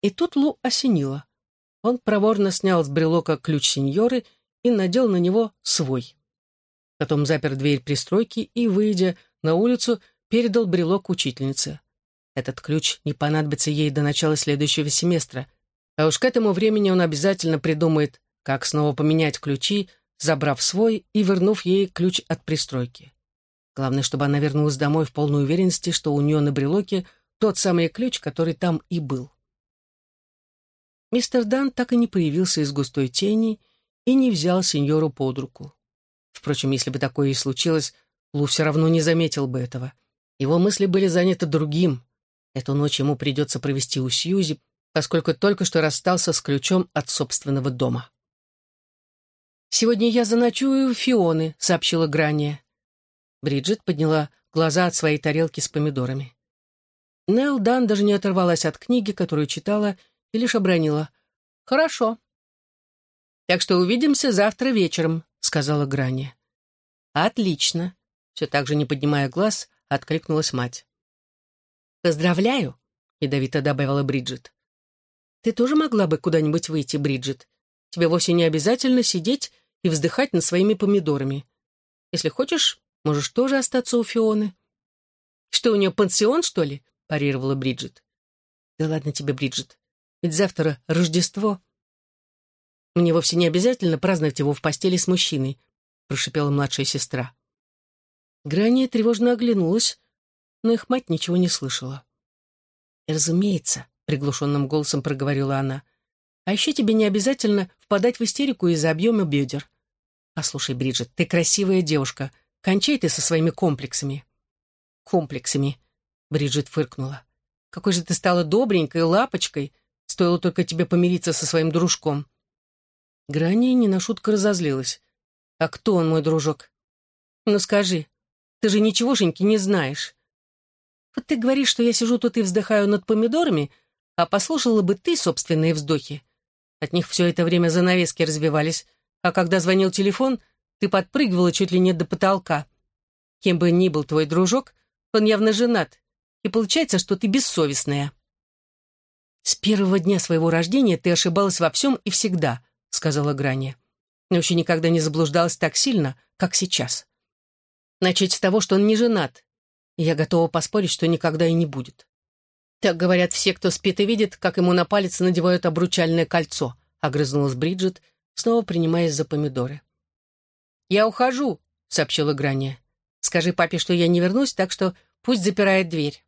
И тут Лу осенило. Он проворно снял с брелока ключ сеньоры и надел на него свой. Потом запер дверь пристройки и, выйдя на улицу, передал брелок учительнице. Этот ключ не понадобится ей до начала следующего семестра, а уж к этому времени он обязательно придумает, как снова поменять ключи, забрав свой и вернув ей ключ от пристройки. Главное, чтобы она вернулась домой в полной уверенности, что у нее на брелоке тот самый ключ, который там и был. Мистер Дан так и не появился из густой тени и не взял сеньору под руку. Впрочем, если бы такое и случилось, Лу все равно не заметил бы этого. Его мысли были заняты другим. Эту ночь ему придется провести у Сьюзи, поскольку только что расстался с ключом от собственного дома. «Сегодня я заночую у Фионы», — сообщила Грания. Бриджит подняла глаза от своей тарелки с помидорами. Нелл Дан даже не оторвалась от книги, которую читала, и лишь обронила. «Хорошо». «Так что увидимся завтра вечером», — сказала Грани. «Отлично», — все так же не поднимая глаз, откликнулась мать. «Поздравляю», — ядовито добавила Бриджит. «Ты тоже могла бы куда-нибудь выйти, Бриджит. Тебе вовсе не обязательно сидеть и вздыхать над своими помидорами. Если хочешь, можешь тоже остаться у Фионы». «Что, у нее пансион, что ли?» — парировала Бриджит. «Да ладно тебе, Бриджит. Ведь завтра Рождество. Мне вовсе не обязательно праздновать его в постели с мужчиной, прошипела младшая сестра. Грани тревожно оглянулась, но их мать ничего не слышала. «Разумеется», — приглушенным голосом проговорила она. «А еще тебе не обязательно впадать в истерику из-за объема бедер. Послушай, Бриджит, ты красивая девушка. Кончай ты со своими комплексами». «Комплексами», — Бриджит фыркнула. «Какой же ты стала добренькой, лапочкой. Стоило только тебе помириться со своим дружком». Грани не на шутку разозлилась. «А кто он, мой дружок?» «Ну скажи, ты же ничегошеньки не знаешь. Вот ты говоришь, что я сижу тут и вздыхаю над помидорами, а послушала бы ты собственные вздохи. От них все это время занавески развивались, а когда звонил телефон, ты подпрыгивала чуть ли не до потолка. Кем бы ни был твой дружок, он явно женат, и получается, что ты бессовестная. «С первого дня своего рождения ты ошибалась во всем и всегда», — сказала Грани. «Но еще никогда не заблуждалась так сильно, как сейчас. Начать с того, что он не женат, я готова поспорить, что никогда и не будет. Так говорят все, кто спит и видит, как ему на палец надевают обручальное кольцо, огрызнулась Бриджит, снова принимаясь за помидоры. «Я ухожу», — сообщила Грани. «Скажи папе, что я не вернусь, так что пусть запирает дверь».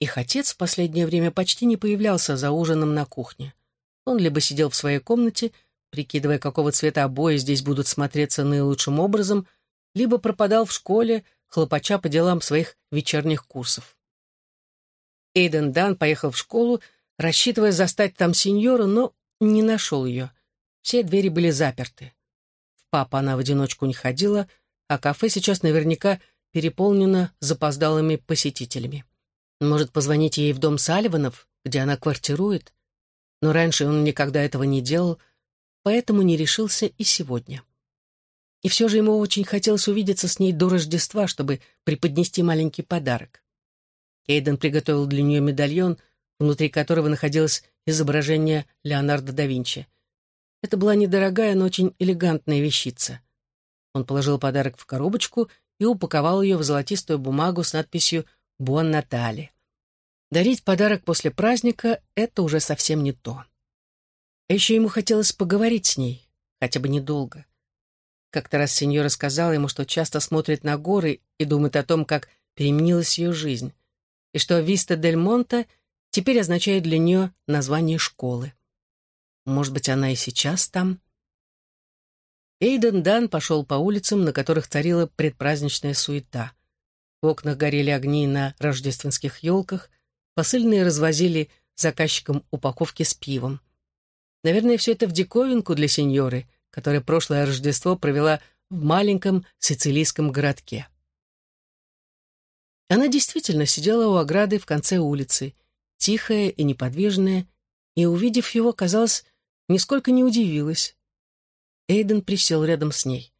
Их отец в последнее время почти не появлялся за ужином на кухне. Он либо сидел в своей комнате, прикидывая, какого цвета обои здесь будут смотреться наилучшим образом, либо пропадал в школе, хлопача по делам своих вечерних курсов. Эйден Дан поехал в школу, рассчитывая застать там сеньору, но не нашел ее. Все двери были заперты. В папа она в одиночку не ходила, а кафе сейчас наверняка переполнено запоздалыми посетителями. Может, позвонить ей в дом Салливанов, где она квартирует? Но раньше он никогда этого не делал, поэтому не решился и сегодня. И все же ему очень хотелось увидеться с ней до Рождества, чтобы преподнести маленький подарок. Эйден приготовил для нее медальон, внутри которого находилось изображение Леонардо да Винчи. Это была недорогая, но очень элегантная вещица. Он положил подарок в коробочку и упаковал ее в золотистую бумагу с надписью «Буон Натали». Дарить подарок после праздника — это уже совсем не то. А еще ему хотелось поговорить с ней, хотя бы недолго. Как-то раз сеньора сказала ему, что часто смотрит на горы и думает о том, как переменилась ее жизнь, и что Виста дель Монте теперь означает для нее название школы. Может быть, она и сейчас там? Эйден Дан пошел по улицам, на которых царила предпраздничная суета. В окнах горели огни на рождественских елках, посыльные развозили заказчикам упаковки с пивом. Наверное, все это в диковинку для сеньоры — которая прошлое Рождество провела в маленьком сицилийском городке. Она действительно сидела у ограды в конце улицы, тихая и неподвижная, и, увидев его, казалось, нисколько не удивилась. Эйден присел рядом с ней.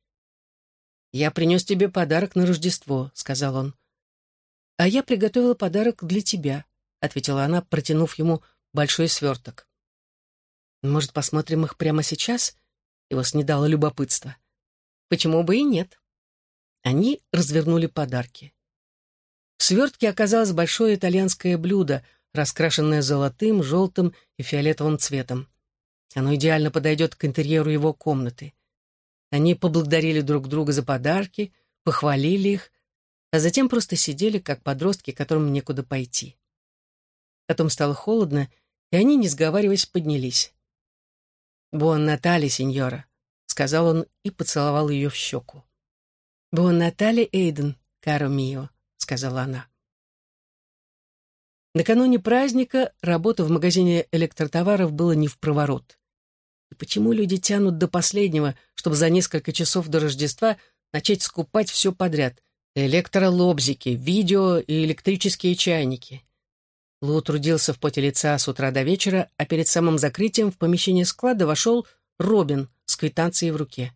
«Я принес тебе подарок на Рождество», — сказал он. «А я приготовила подарок для тебя», — ответила она, протянув ему большой сверток. «Может, посмотрим их прямо сейчас?» Его снедало любопытство. Почему бы и нет? Они развернули подарки. В свертке оказалось большое итальянское блюдо, раскрашенное золотым, желтым и фиолетовым цветом. Оно идеально подойдет к интерьеру его комнаты. Они поблагодарили друг друга за подарки, похвалили их, а затем просто сидели, как подростки, которым некуда пойти. Потом стало холодно, и они, не сговариваясь, поднялись. «Буон Натали, сеньора», — сказал он и поцеловал ее в щеку. «Буон Натали, Эйден, каро мио», — сказала она. Накануне праздника работа в магазине электротоваров была не в проворот. И почему люди тянут до последнего, чтобы за несколько часов до Рождества начать скупать все подряд? Электролобзики, видео и электрические чайники. Лу трудился в поте лица с утра до вечера, а перед самым закрытием в помещение склада вошел Робин с квитанцией в руке.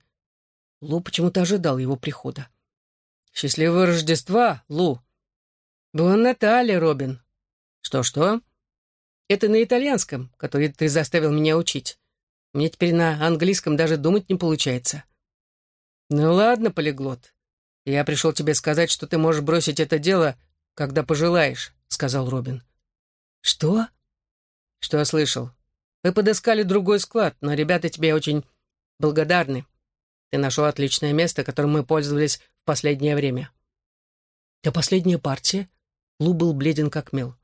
Лу почему-то ожидал его прихода. «Счастливого Рождества, Лу!» «Буон Наталья, Робин!» «Что-что?» «Это на итальянском, который ты заставил меня учить. Мне теперь на английском даже думать не получается». «Ну ладно, полиглот. Я пришел тебе сказать, что ты можешь бросить это дело, когда пожелаешь», — сказал Робин. «Что?» «Что я слышал? Мы подыскали другой склад, но ребята тебе очень благодарны. Ты нашел отличное место, которым мы пользовались в последнее время». «А последняя партия?» Лу был бледен как мел.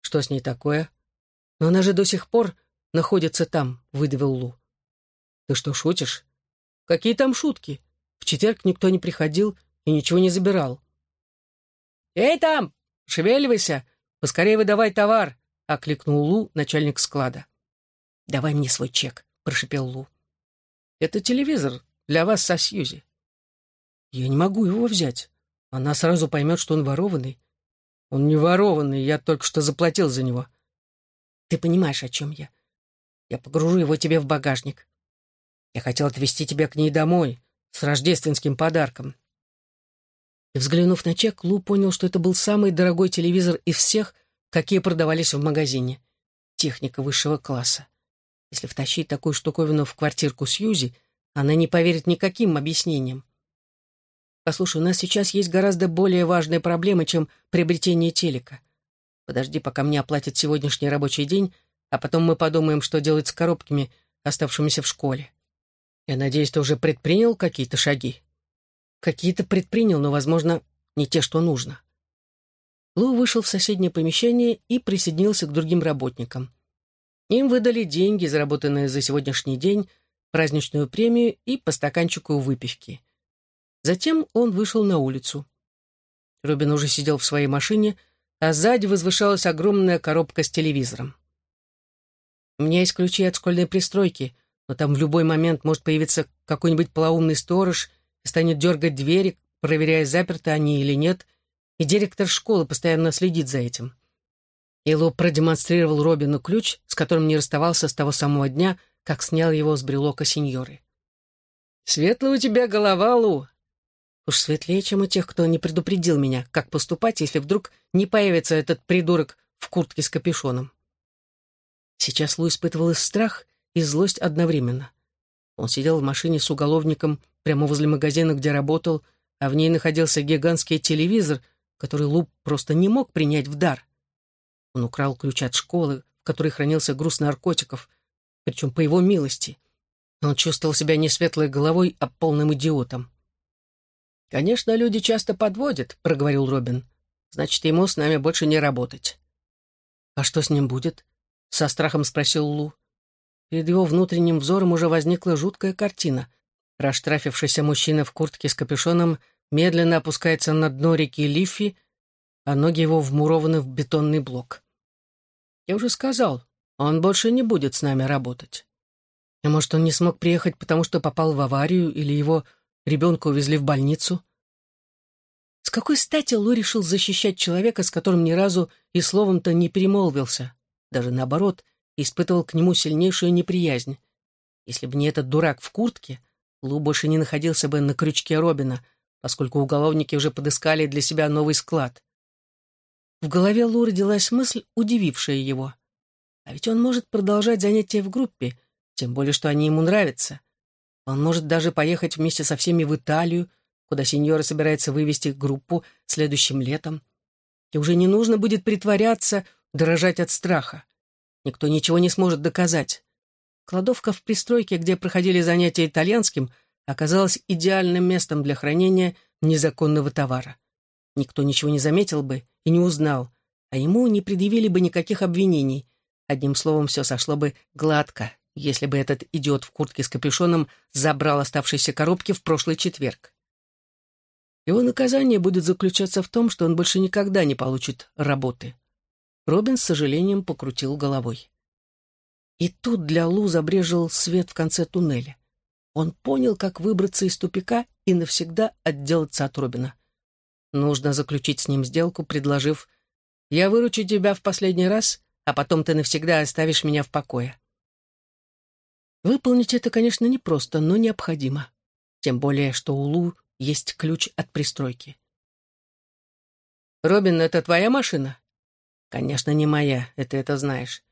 «Что с ней такое?» «Но она же до сих пор находится там», — выдавил Лу. «Ты что, шутишь?» «Какие там шутки? В четверг никто не приходил и ничего не забирал». «Эй там! Шевеливайся! Поскорее выдавай товар!» — окликнул Лу, начальник склада. «Давай мне свой чек», — прошепел Лу. «Это телевизор для вас со Сьюзи». «Я не могу его взять. Она сразу поймет, что он ворованный». «Он не ворованный, я только что заплатил за него». «Ты понимаешь, о чем я? Я погружу его тебе в багажник. Я хотел отвезти тебя к ней домой с рождественским подарком». И, взглянув на чек, Лу понял, что это был самый дорогой телевизор из всех, какие продавались в магазине. Техника высшего класса. Если втащить такую штуковину в квартирку Сьюзи, она не поверит никаким объяснениям. Послушай, у нас сейчас есть гораздо более важные проблемы, чем приобретение телека. Подожди, пока мне оплатят сегодняшний рабочий день, а потом мы подумаем, что делать с коробками, оставшимися в школе. Я надеюсь, ты уже предпринял какие-то шаги? Какие-то предпринял, но, возможно, не те, что нужно. Лу вышел в соседнее помещение и присоединился к другим работникам. Им выдали деньги, заработанные за сегодняшний день, праздничную премию и по стаканчику выпивки. Затем он вышел на улицу. Робин уже сидел в своей машине, а сзади возвышалась огромная коробка с телевизором. «У меня есть ключи от школьной пристройки, но там в любой момент может появиться какой-нибудь полоумный сторож и станет дергать двери, проверяя, заперты они или нет, и директор школы постоянно следит за этим. Ило продемонстрировал Робину ключ, с которым не расставался с того самого дня, как снял его с брелока сеньоры. «Светлая у тебя голова, Лу!» «Уж светлее, чем у тех, кто не предупредил меня, как поступать, если вдруг не появится этот придурок в куртке с капюшоном». Сейчас Лу испытывал и страх, и злость одновременно. Он сидел в машине с уголовником прямо возле магазина, где работал, а в ней находился гигантский телевизор, который Лу просто не мог принять в дар. Он украл ключ от школы, в которой хранился груз наркотиков, причем по его милости. Он чувствовал себя не светлой головой, а полным идиотом. «Конечно, люди часто подводят», — проговорил Робин. «Значит, ему с нами больше не работать». «А что с ним будет?» — со страхом спросил Лу. Перед его внутренним взором уже возникла жуткая картина. Проштрафившийся мужчина в куртке с капюшоном медленно опускается на дно реки Лифи, а ноги его вмурованы в бетонный блок. Я уже сказал, он больше не будет с нами работать. А может, он не смог приехать, потому что попал в аварию, или его ребенка увезли в больницу? С какой стати Лу решил защищать человека, с которым ни разу и словом-то не перемолвился? Даже наоборот, испытывал к нему сильнейшую неприязнь. Если бы не этот дурак в куртке, Лу больше не находился бы на крючке Робина, поскольку уголовники уже подыскали для себя новый склад. В голове Лу родилась мысль, удивившая его. А ведь он может продолжать занятия в группе, тем более, что они ему нравятся. Он может даже поехать вместе со всеми в Италию, куда сеньора собирается вывести группу следующим летом. И уже не нужно будет притворяться, дрожать от страха. Никто ничего не сможет доказать. Кладовка в пристройке, где проходили занятия итальянским, оказалась идеальным местом для хранения незаконного товара. Никто ничего не заметил бы и не узнал, а ему не предъявили бы никаких обвинений. Одним словом, все сошло бы гладко, если бы этот идиот в куртке с капюшоном забрал оставшиеся коробки в прошлый четверг. Его наказание будет заключаться в том, что он больше никогда не получит работы. Робин с сожалением покрутил головой. И тут для Лу забрежил свет в конце туннеля. Он понял, как выбраться из тупика и навсегда отделаться от Робина. Нужно заключить с ним сделку, предложив «Я выручу тебя в последний раз, а потом ты навсегда оставишь меня в покое». Выполнить это, конечно, непросто, но необходимо. Тем более, что у Лу есть ключ от пристройки. «Робин, это твоя машина?» «Конечно, не моя, это это знаешь.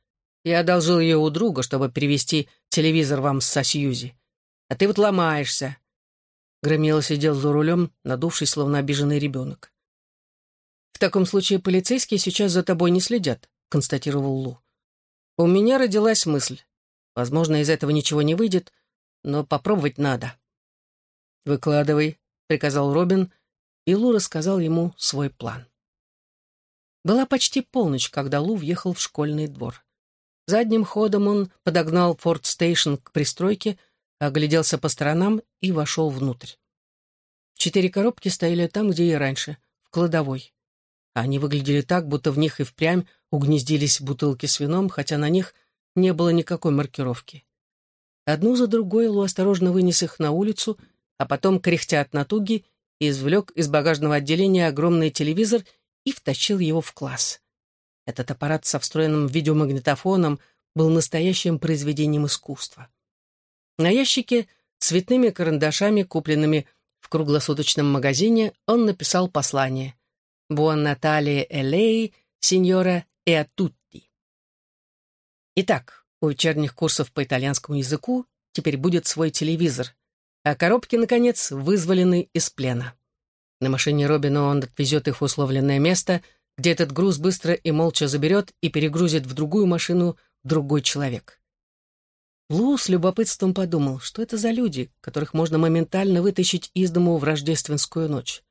Я одолжил ее у друга, чтобы перевести телевизор вам с Сосьюзи. А ты вот ломаешься. Громила сидел за рулем, надувшись, словно обиженный ребенок. «В таком случае полицейские сейчас за тобой не следят», — констатировал Лу. «У меня родилась мысль. Возможно, из этого ничего не выйдет, но попробовать надо». «Выкладывай», — приказал Робин, и Лу рассказал ему свой план. Была почти полночь, когда Лу въехал в школьный двор. Задним ходом он подогнал Форд Стейшн к пристройке, огляделся по сторонам и вошел внутрь. Четыре коробки стояли там, где и раньше, в кладовой. Они выглядели так, будто в них и впрямь угнездились бутылки с вином, хотя на них не было никакой маркировки. Одну за другой Лу осторожно вынес их на улицу, а потом, кряхтя от натуги, извлек из багажного отделения огромный телевизор и втащил его в класс. Этот аппарат со встроенным видеомагнитофоном был настоящим произведением искусства. На ящике цветными карандашами, купленными в круглосуточном магазине, он написал послание «Буон Наталия Элей, сеньора Эатутти». Итак, у вечерних курсов по итальянскому языку теперь будет свой телевизор, а коробки, наконец, вызволены из плена. На машине Робина он отвезет их в условленное место — где этот груз быстро и молча заберет и перегрузит в другую машину другой человек. Лу с любопытством подумал, что это за люди, которых можно моментально вытащить из дому в рождественскую ночь.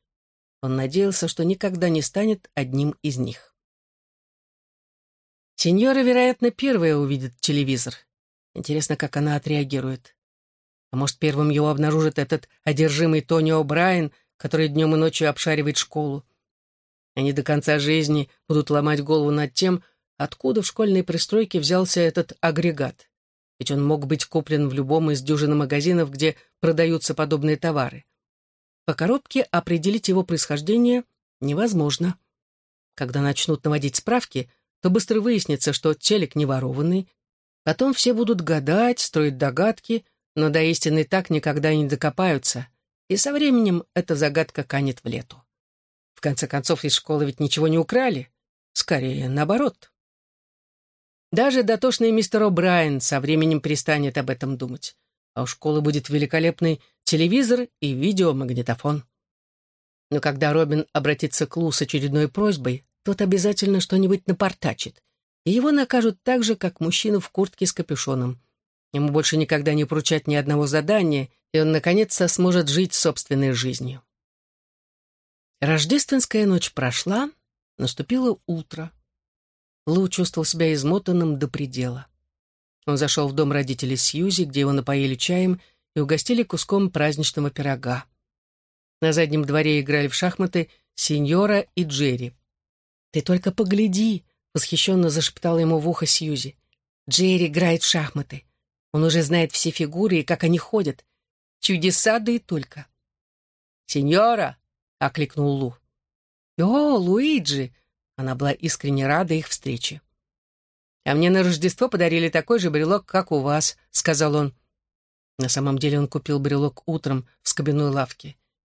Он надеялся, что никогда не станет одним из них. Сеньора, вероятно, первая увидит телевизор. Интересно, как она отреагирует. А может, первым его обнаружит этот одержимый Тони О'Брайен, который днем и ночью обшаривает школу. Они до конца жизни будут ломать голову над тем, откуда в школьной пристройке взялся этот агрегат. Ведь он мог быть куплен в любом из дюжины магазинов, где продаются подобные товары. По коробке определить его происхождение невозможно. Когда начнут наводить справки, то быстро выяснится, что телек не ворованный. Потом все будут гадать, строить догадки, но до истины так никогда не докопаются, и со временем эта загадка канет в лету. В конце концов, из школы ведь ничего не украли. Скорее, наоборот. Даже дотошный мистер О'Брайен со временем перестанет об этом думать. А у школы будет великолепный телевизор и видеомагнитофон. Но когда Робин обратится к Лу с очередной просьбой, тот обязательно что-нибудь напортачит, и его накажут так же, как мужчину в куртке с капюшоном. Ему больше никогда не поручать ни одного задания, и он, наконец-то, сможет жить собственной жизнью. Рождественская ночь прошла, наступило утро. Лу чувствовал себя измотанным до предела. Он зашел в дом родителей Сьюзи, где его напоили чаем и угостили куском праздничного пирога. На заднем дворе играли в шахматы Синьора и Джерри. «Ты только погляди!» — восхищенно зашептала ему в ухо Сьюзи. «Джерри играет в шахматы. Он уже знает все фигуры и как они ходят. Чудеса, да и только!» «Синьора!» — окликнул Лу. «О, Луиджи!» Она была искренне рада их встрече. «А мне на Рождество подарили такой же брелок, как у вас», — сказал он. На самом деле он купил брелок утром в скобяной лавке.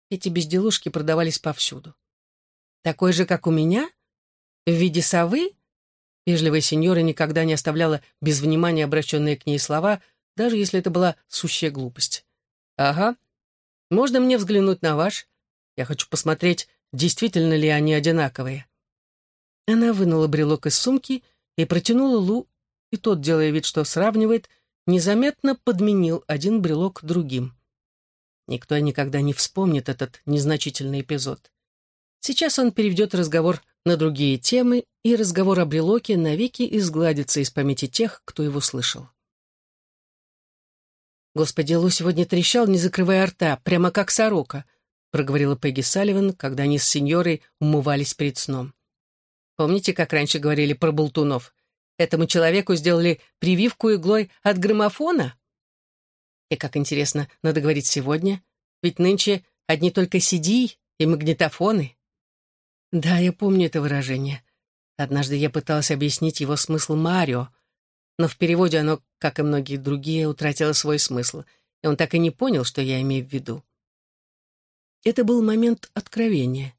Эти безделушки продавались повсюду. «Такой же, как у меня? В виде совы?» Вежливая сеньора никогда не оставляла без внимания обращенные к ней слова, даже если это была сущая глупость. «Ага. Можно мне взглянуть на ваш?» Я хочу посмотреть, действительно ли они одинаковые. Она вынула брелок из сумки и протянула Лу, и тот, делая вид, что сравнивает, незаметно подменил один брелок другим. Никто никогда не вспомнит этот незначительный эпизод. Сейчас он переведет разговор на другие темы, и разговор о брелоке навеки изгладится из памяти тех, кто его слышал. Господи, Лу сегодня трещал, не закрывая рта, прямо как сорока —— проговорила Пегги Салливан, когда они с сеньорой умывались перед сном. «Помните, как раньше говорили про болтунов? Этому человеку сделали прививку иглой от граммофона?» «И как интересно, надо говорить сегодня, ведь нынче одни только CD и магнитофоны». «Да, я помню это выражение. Однажды я пыталась объяснить его смысл Марио, но в переводе оно, как и многие другие, утратило свой смысл, и он так и не понял, что я имею в виду. Это был момент откровения.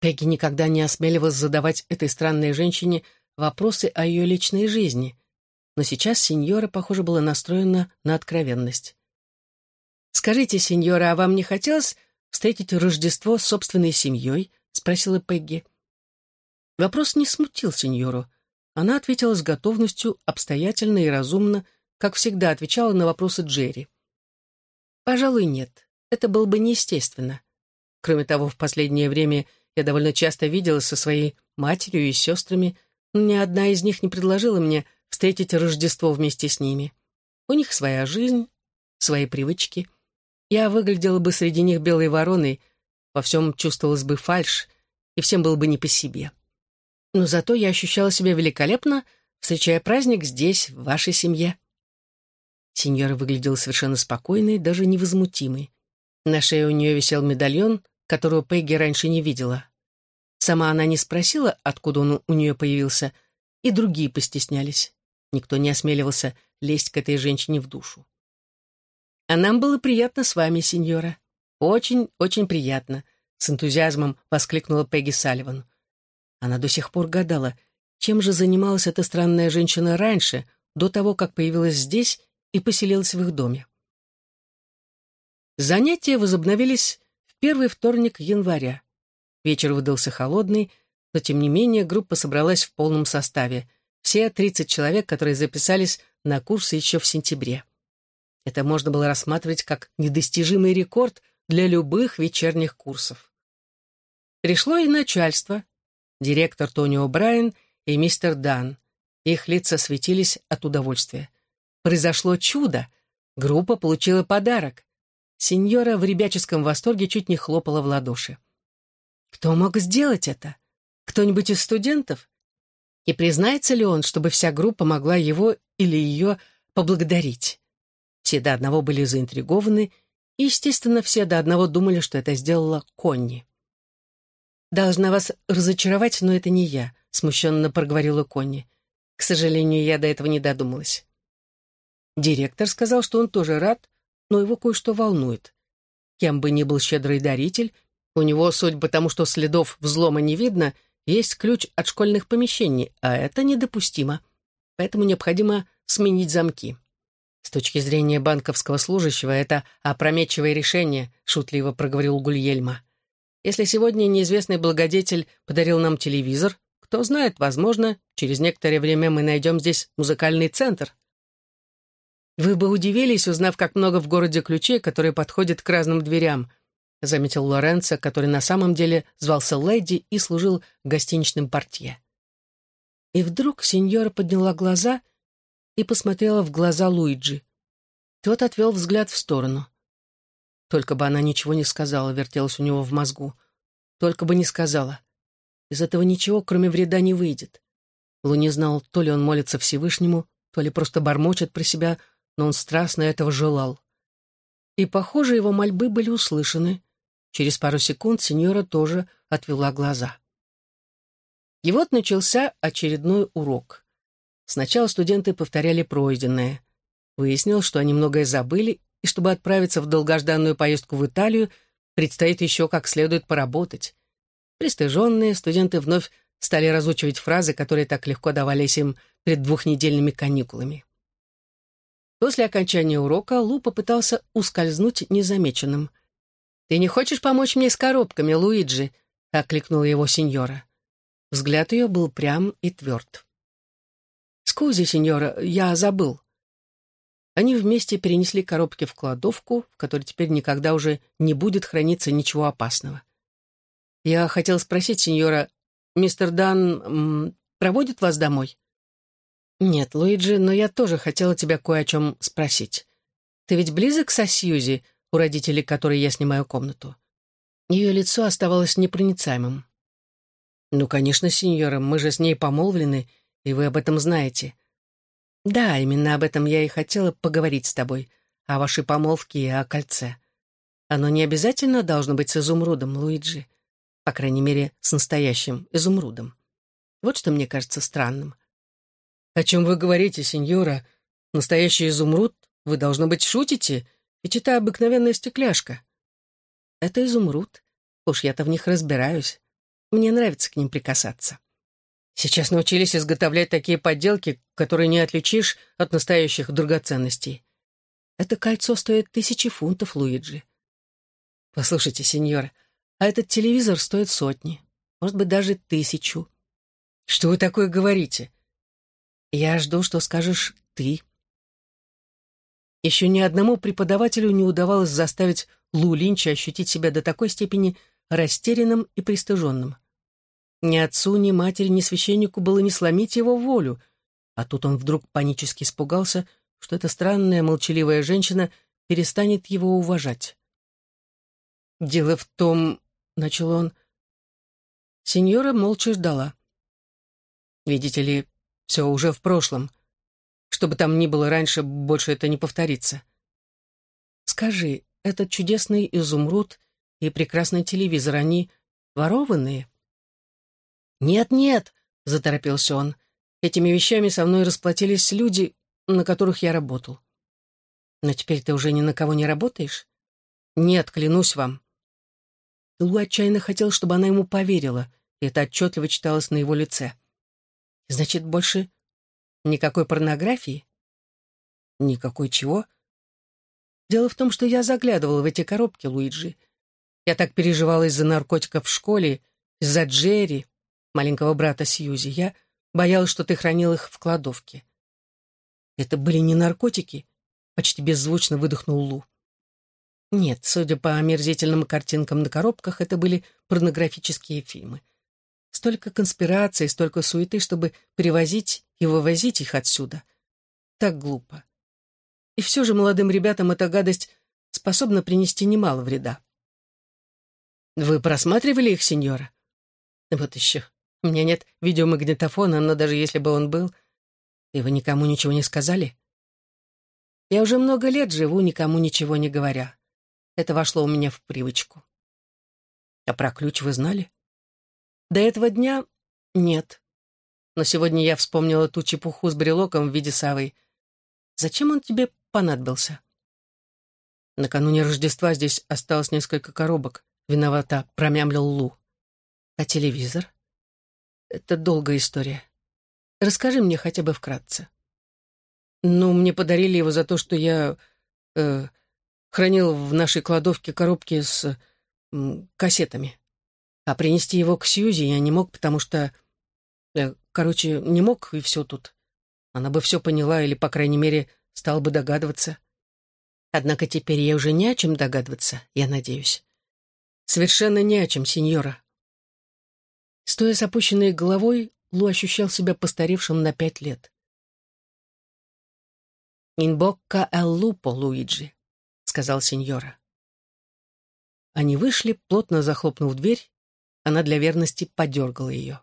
Пегги никогда не осмеливалась задавать этой странной женщине вопросы о ее личной жизни, но сейчас сеньора, похоже, была настроена на откровенность. «Скажите, сеньора, а вам не хотелось встретить Рождество с собственной семьей?» — спросила Пегги. Вопрос не смутил сеньору. Она ответила с готовностью, обстоятельно и разумно, как всегда отвечала на вопросы Джерри. «Пожалуй, нет. Это было бы неестественно. Кроме того, в последнее время я довольно часто виделась со своей матерью и сестрами, ни одна из них не предложила мне встретить Рождество вместе с ними. У них своя жизнь, свои привычки. Я выглядела бы среди них белой вороной, во всем чувствовалась бы фальшь, и всем было бы не по себе. Но зато я ощущала себя великолепно, встречая праздник здесь, в вашей семье. Сеньора выглядела совершенно спокойной, даже невозмутимой. На шее у нее висел медальон, которого Пегги раньше не видела. Сама она не спросила, откуда он у нее появился, и другие постеснялись. Никто не осмеливался лезть к этой женщине в душу. «А нам было приятно с вами, сеньора. Очень, очень приятно», — с энтузиазмом воскликнула Пегги Салливан. Она до сих пор гадала, чем же занималась эта странная женщина раньше, до того, как появилась здесь и поселилась в их доме. Занятия возобновились в первый вторник января. Вечер выдался холодный, но тем не менее группа собралась в полном составе. Все 30 человек, которые записались на курсы еще в сентябре. Это можно было рассматривать как недостижимый рекорд для любых вечерних курсов. Пришло и начальство, директор Тони О'Брайен и мистер Дан. Их лица светились от удовольствия. Произошло чудо. Группа получила подарок. Сеньора в ребяческом восторге чуть не хлопала в ладоши. Кто мог сделать это? Кто-нибудь из студентов? И признается ли он, чтобы вся группа могла его или ее поблагодарить? Все до одного были заинтригованы, и, естественно, все до одного думали, что это сделала Конни. «Должна вас разочаровать, но это не я», — смущенно проговорила Конни. «К сожалению, я до этого не додумалась». Директор сказал, что он тоже рад, но его кое-что волнует. Кем бы ни был щедрый даритель, у него, судя по тому, что следов взлома не видно, есть ключ от школьных помещений, а это недопустимо. Поэтому необходимо сменить замки. С точки зрения банковского служащего, это опрометчивое решение, шутливо проговорил Гульельма. Если сегодня неизвестный благодетель подарил нам телевизор, кто знает, возможно, через некоторое время мы найдем здесь музыкальный центр. Вы бы удивились, узнав, как много в городе ключей, которые подходят к разным дверям, заметил Лоренцо, который на самом деле звался Лэдди и служил гостиничным портье. И вдруг сеньора подняла глаза и посмотрела в глаза Луиджи. Тот отвел взгляд в сторону. Только бы она ничего не сказала, вертелась у него в мозгу. Только бы не сказала. Из этого ничего, кроме вреда, не выйдет. Лу не знал, то ли он молится Всевышнему, то ли просто бормочет про себя, но он страстно этого желал. И, похоже, его мольбы были услышаны. Через пару секунд сеньора тоже отвела глаза. И вот начался очередной урок. Сначала студенты повторяли пройденное. Выяснил, что они многое забыли, и чтобы отправиться в долгожданную поездку в Италию, предстоит еще как следует поработать. Пристыженные студенты вновь стали разучивать фразы, которые так легко давались им перед двухнедельными каникулами. После окончания урока Лу попытался ускользнуть незамеченным. «Ты не хочешь помочь мне с коробками, Луиджи?» — окликнула его сеньора. Взгляд ее был прям и тверд. «Скузи, сеньора, я забыл». Они вместе перенесли коробки в кладовку, в которой теперь никогда уже не будет храниться ничего опасного. «Я хотел спросить, сеньора, мистер Дан проводит вас домой?» «Нет, Луиджи, но я тоже хотела тебя кое о чем спросить. Ты ведь близок со Сьюзи, у родителей которой я снимаю комнату?» Ее лицо оставалось непроницаемым. «Ну, конечно, сеньора, мы же с ней помолвлены, и вы об этом знаете». «Да, именно об этом я и хотела поговорить с тобой, о вашей помолвке и о кольце. Оно не обязательно должно быть с изумрудом, Луиджи. По крайней мере, с настоящим изумрудом. Вот что мне кажется странным. «О чем вы говорите, сеньора? Настоящий изумруд? Вы, должно быть, шутите? Ведь это обыкновенная стекляшка». «Это изумруд. Уж я-то в них разбираюсь. Мне нравится к ним прикасаться. Сейчас научились изготовлять такие подделки, которые не отличишь от настоящих драгоценностей. Это кольцо стоит тысячи фунтов, Луиджи. Послушайте, сеньор, а этот телевизор стоит сотни, может быть, даже тысячу. Что вы такое говорите? Я жду, что скажешь ты. Еще ни одному преподавателю не удавалось заставить Лу Линча ощутить себя до такой степени растерянным и пристыженным. Ни отцу, ни матери, ни священнику было не сломить его волю, а тут он вдруг панически испугался, что эта странная молчаливая женщина перестанет его уважать. «Дело в том...» — начал он. Сеньора молча ждала. «Видите ли, все уже в прошлом. Что бы там ни было раньше, больше это не повторится. Скажи, этот чудесный изумруд и прекрасный телевизор, они ворованные?» «Нет-нет», — заторопился он, — «этими вещами со мной расплатились люди, на которых я работал». «Но теперь ты уже ни на кого не работаешь?» «Нет, клянусь вам». Лу отчаянно хотел, чтобы она ему поверила, и это отчетливо читалось на его лице. «Значит, больше никакой порнографии?» «Никакой чего?» «Дело в том, что я заглядывала в эти коробки, Луиджи. Я так переживала из-за наркотиков в школе, из-за Джерри, маленького брата Сьюзи. Я боялась, что ты хранил их в кладовке». «Это были не наркотики?» — почти беззвучно выдохнул Лу. Нет, судя по омерзительным картинкам на коробках, это были порнографические фильмы. Столько конспираций, столько суеты, чтобы привозить и вывозить их отсюда. Так глупо. И все же молодым ребятам эта гадость способна принести немало вреда. «Вы просматривали их, сеньора?» «Вот еще. У меня нет видеомагнитофона, но даже если бы он был... И вы никому ничего не сказали?» «Я уже много лет живу, никому ничего не говоря. Это вошло у меня в привычку. А про ключ вы знали? До этого дня нет. Но сегодня я вспомнила ту чепуху с брелоком в виде совы. Зачем он тебе понадобился? Накануне Рождества здесь осталось несколько коробок. Виновата, промямлил Лу. А телевизор? Это долгая история. Расскажи мне хотя бы вкратце. Ну, мне подарили его за то, что я... Э, хранил в нашей кладовке коробки с кассетами. А принести его к Сьюзи я не мог, потому что... Э, короче, не мог, и все тут. Она бы все поняла или, по крайней мере, стала бы догадываться. Однако теперь я уже не о чем догадываться, я надеюсь. Совершенно не о чем, сеньора. Стоя с опущенной головой, Лу ощущал себя постаревшим на пять лет. «Инбокка эл лупо, Луиджи», сказал сеньора. Они вышли, плотно захлопнув дверь, она для верности подергала ее.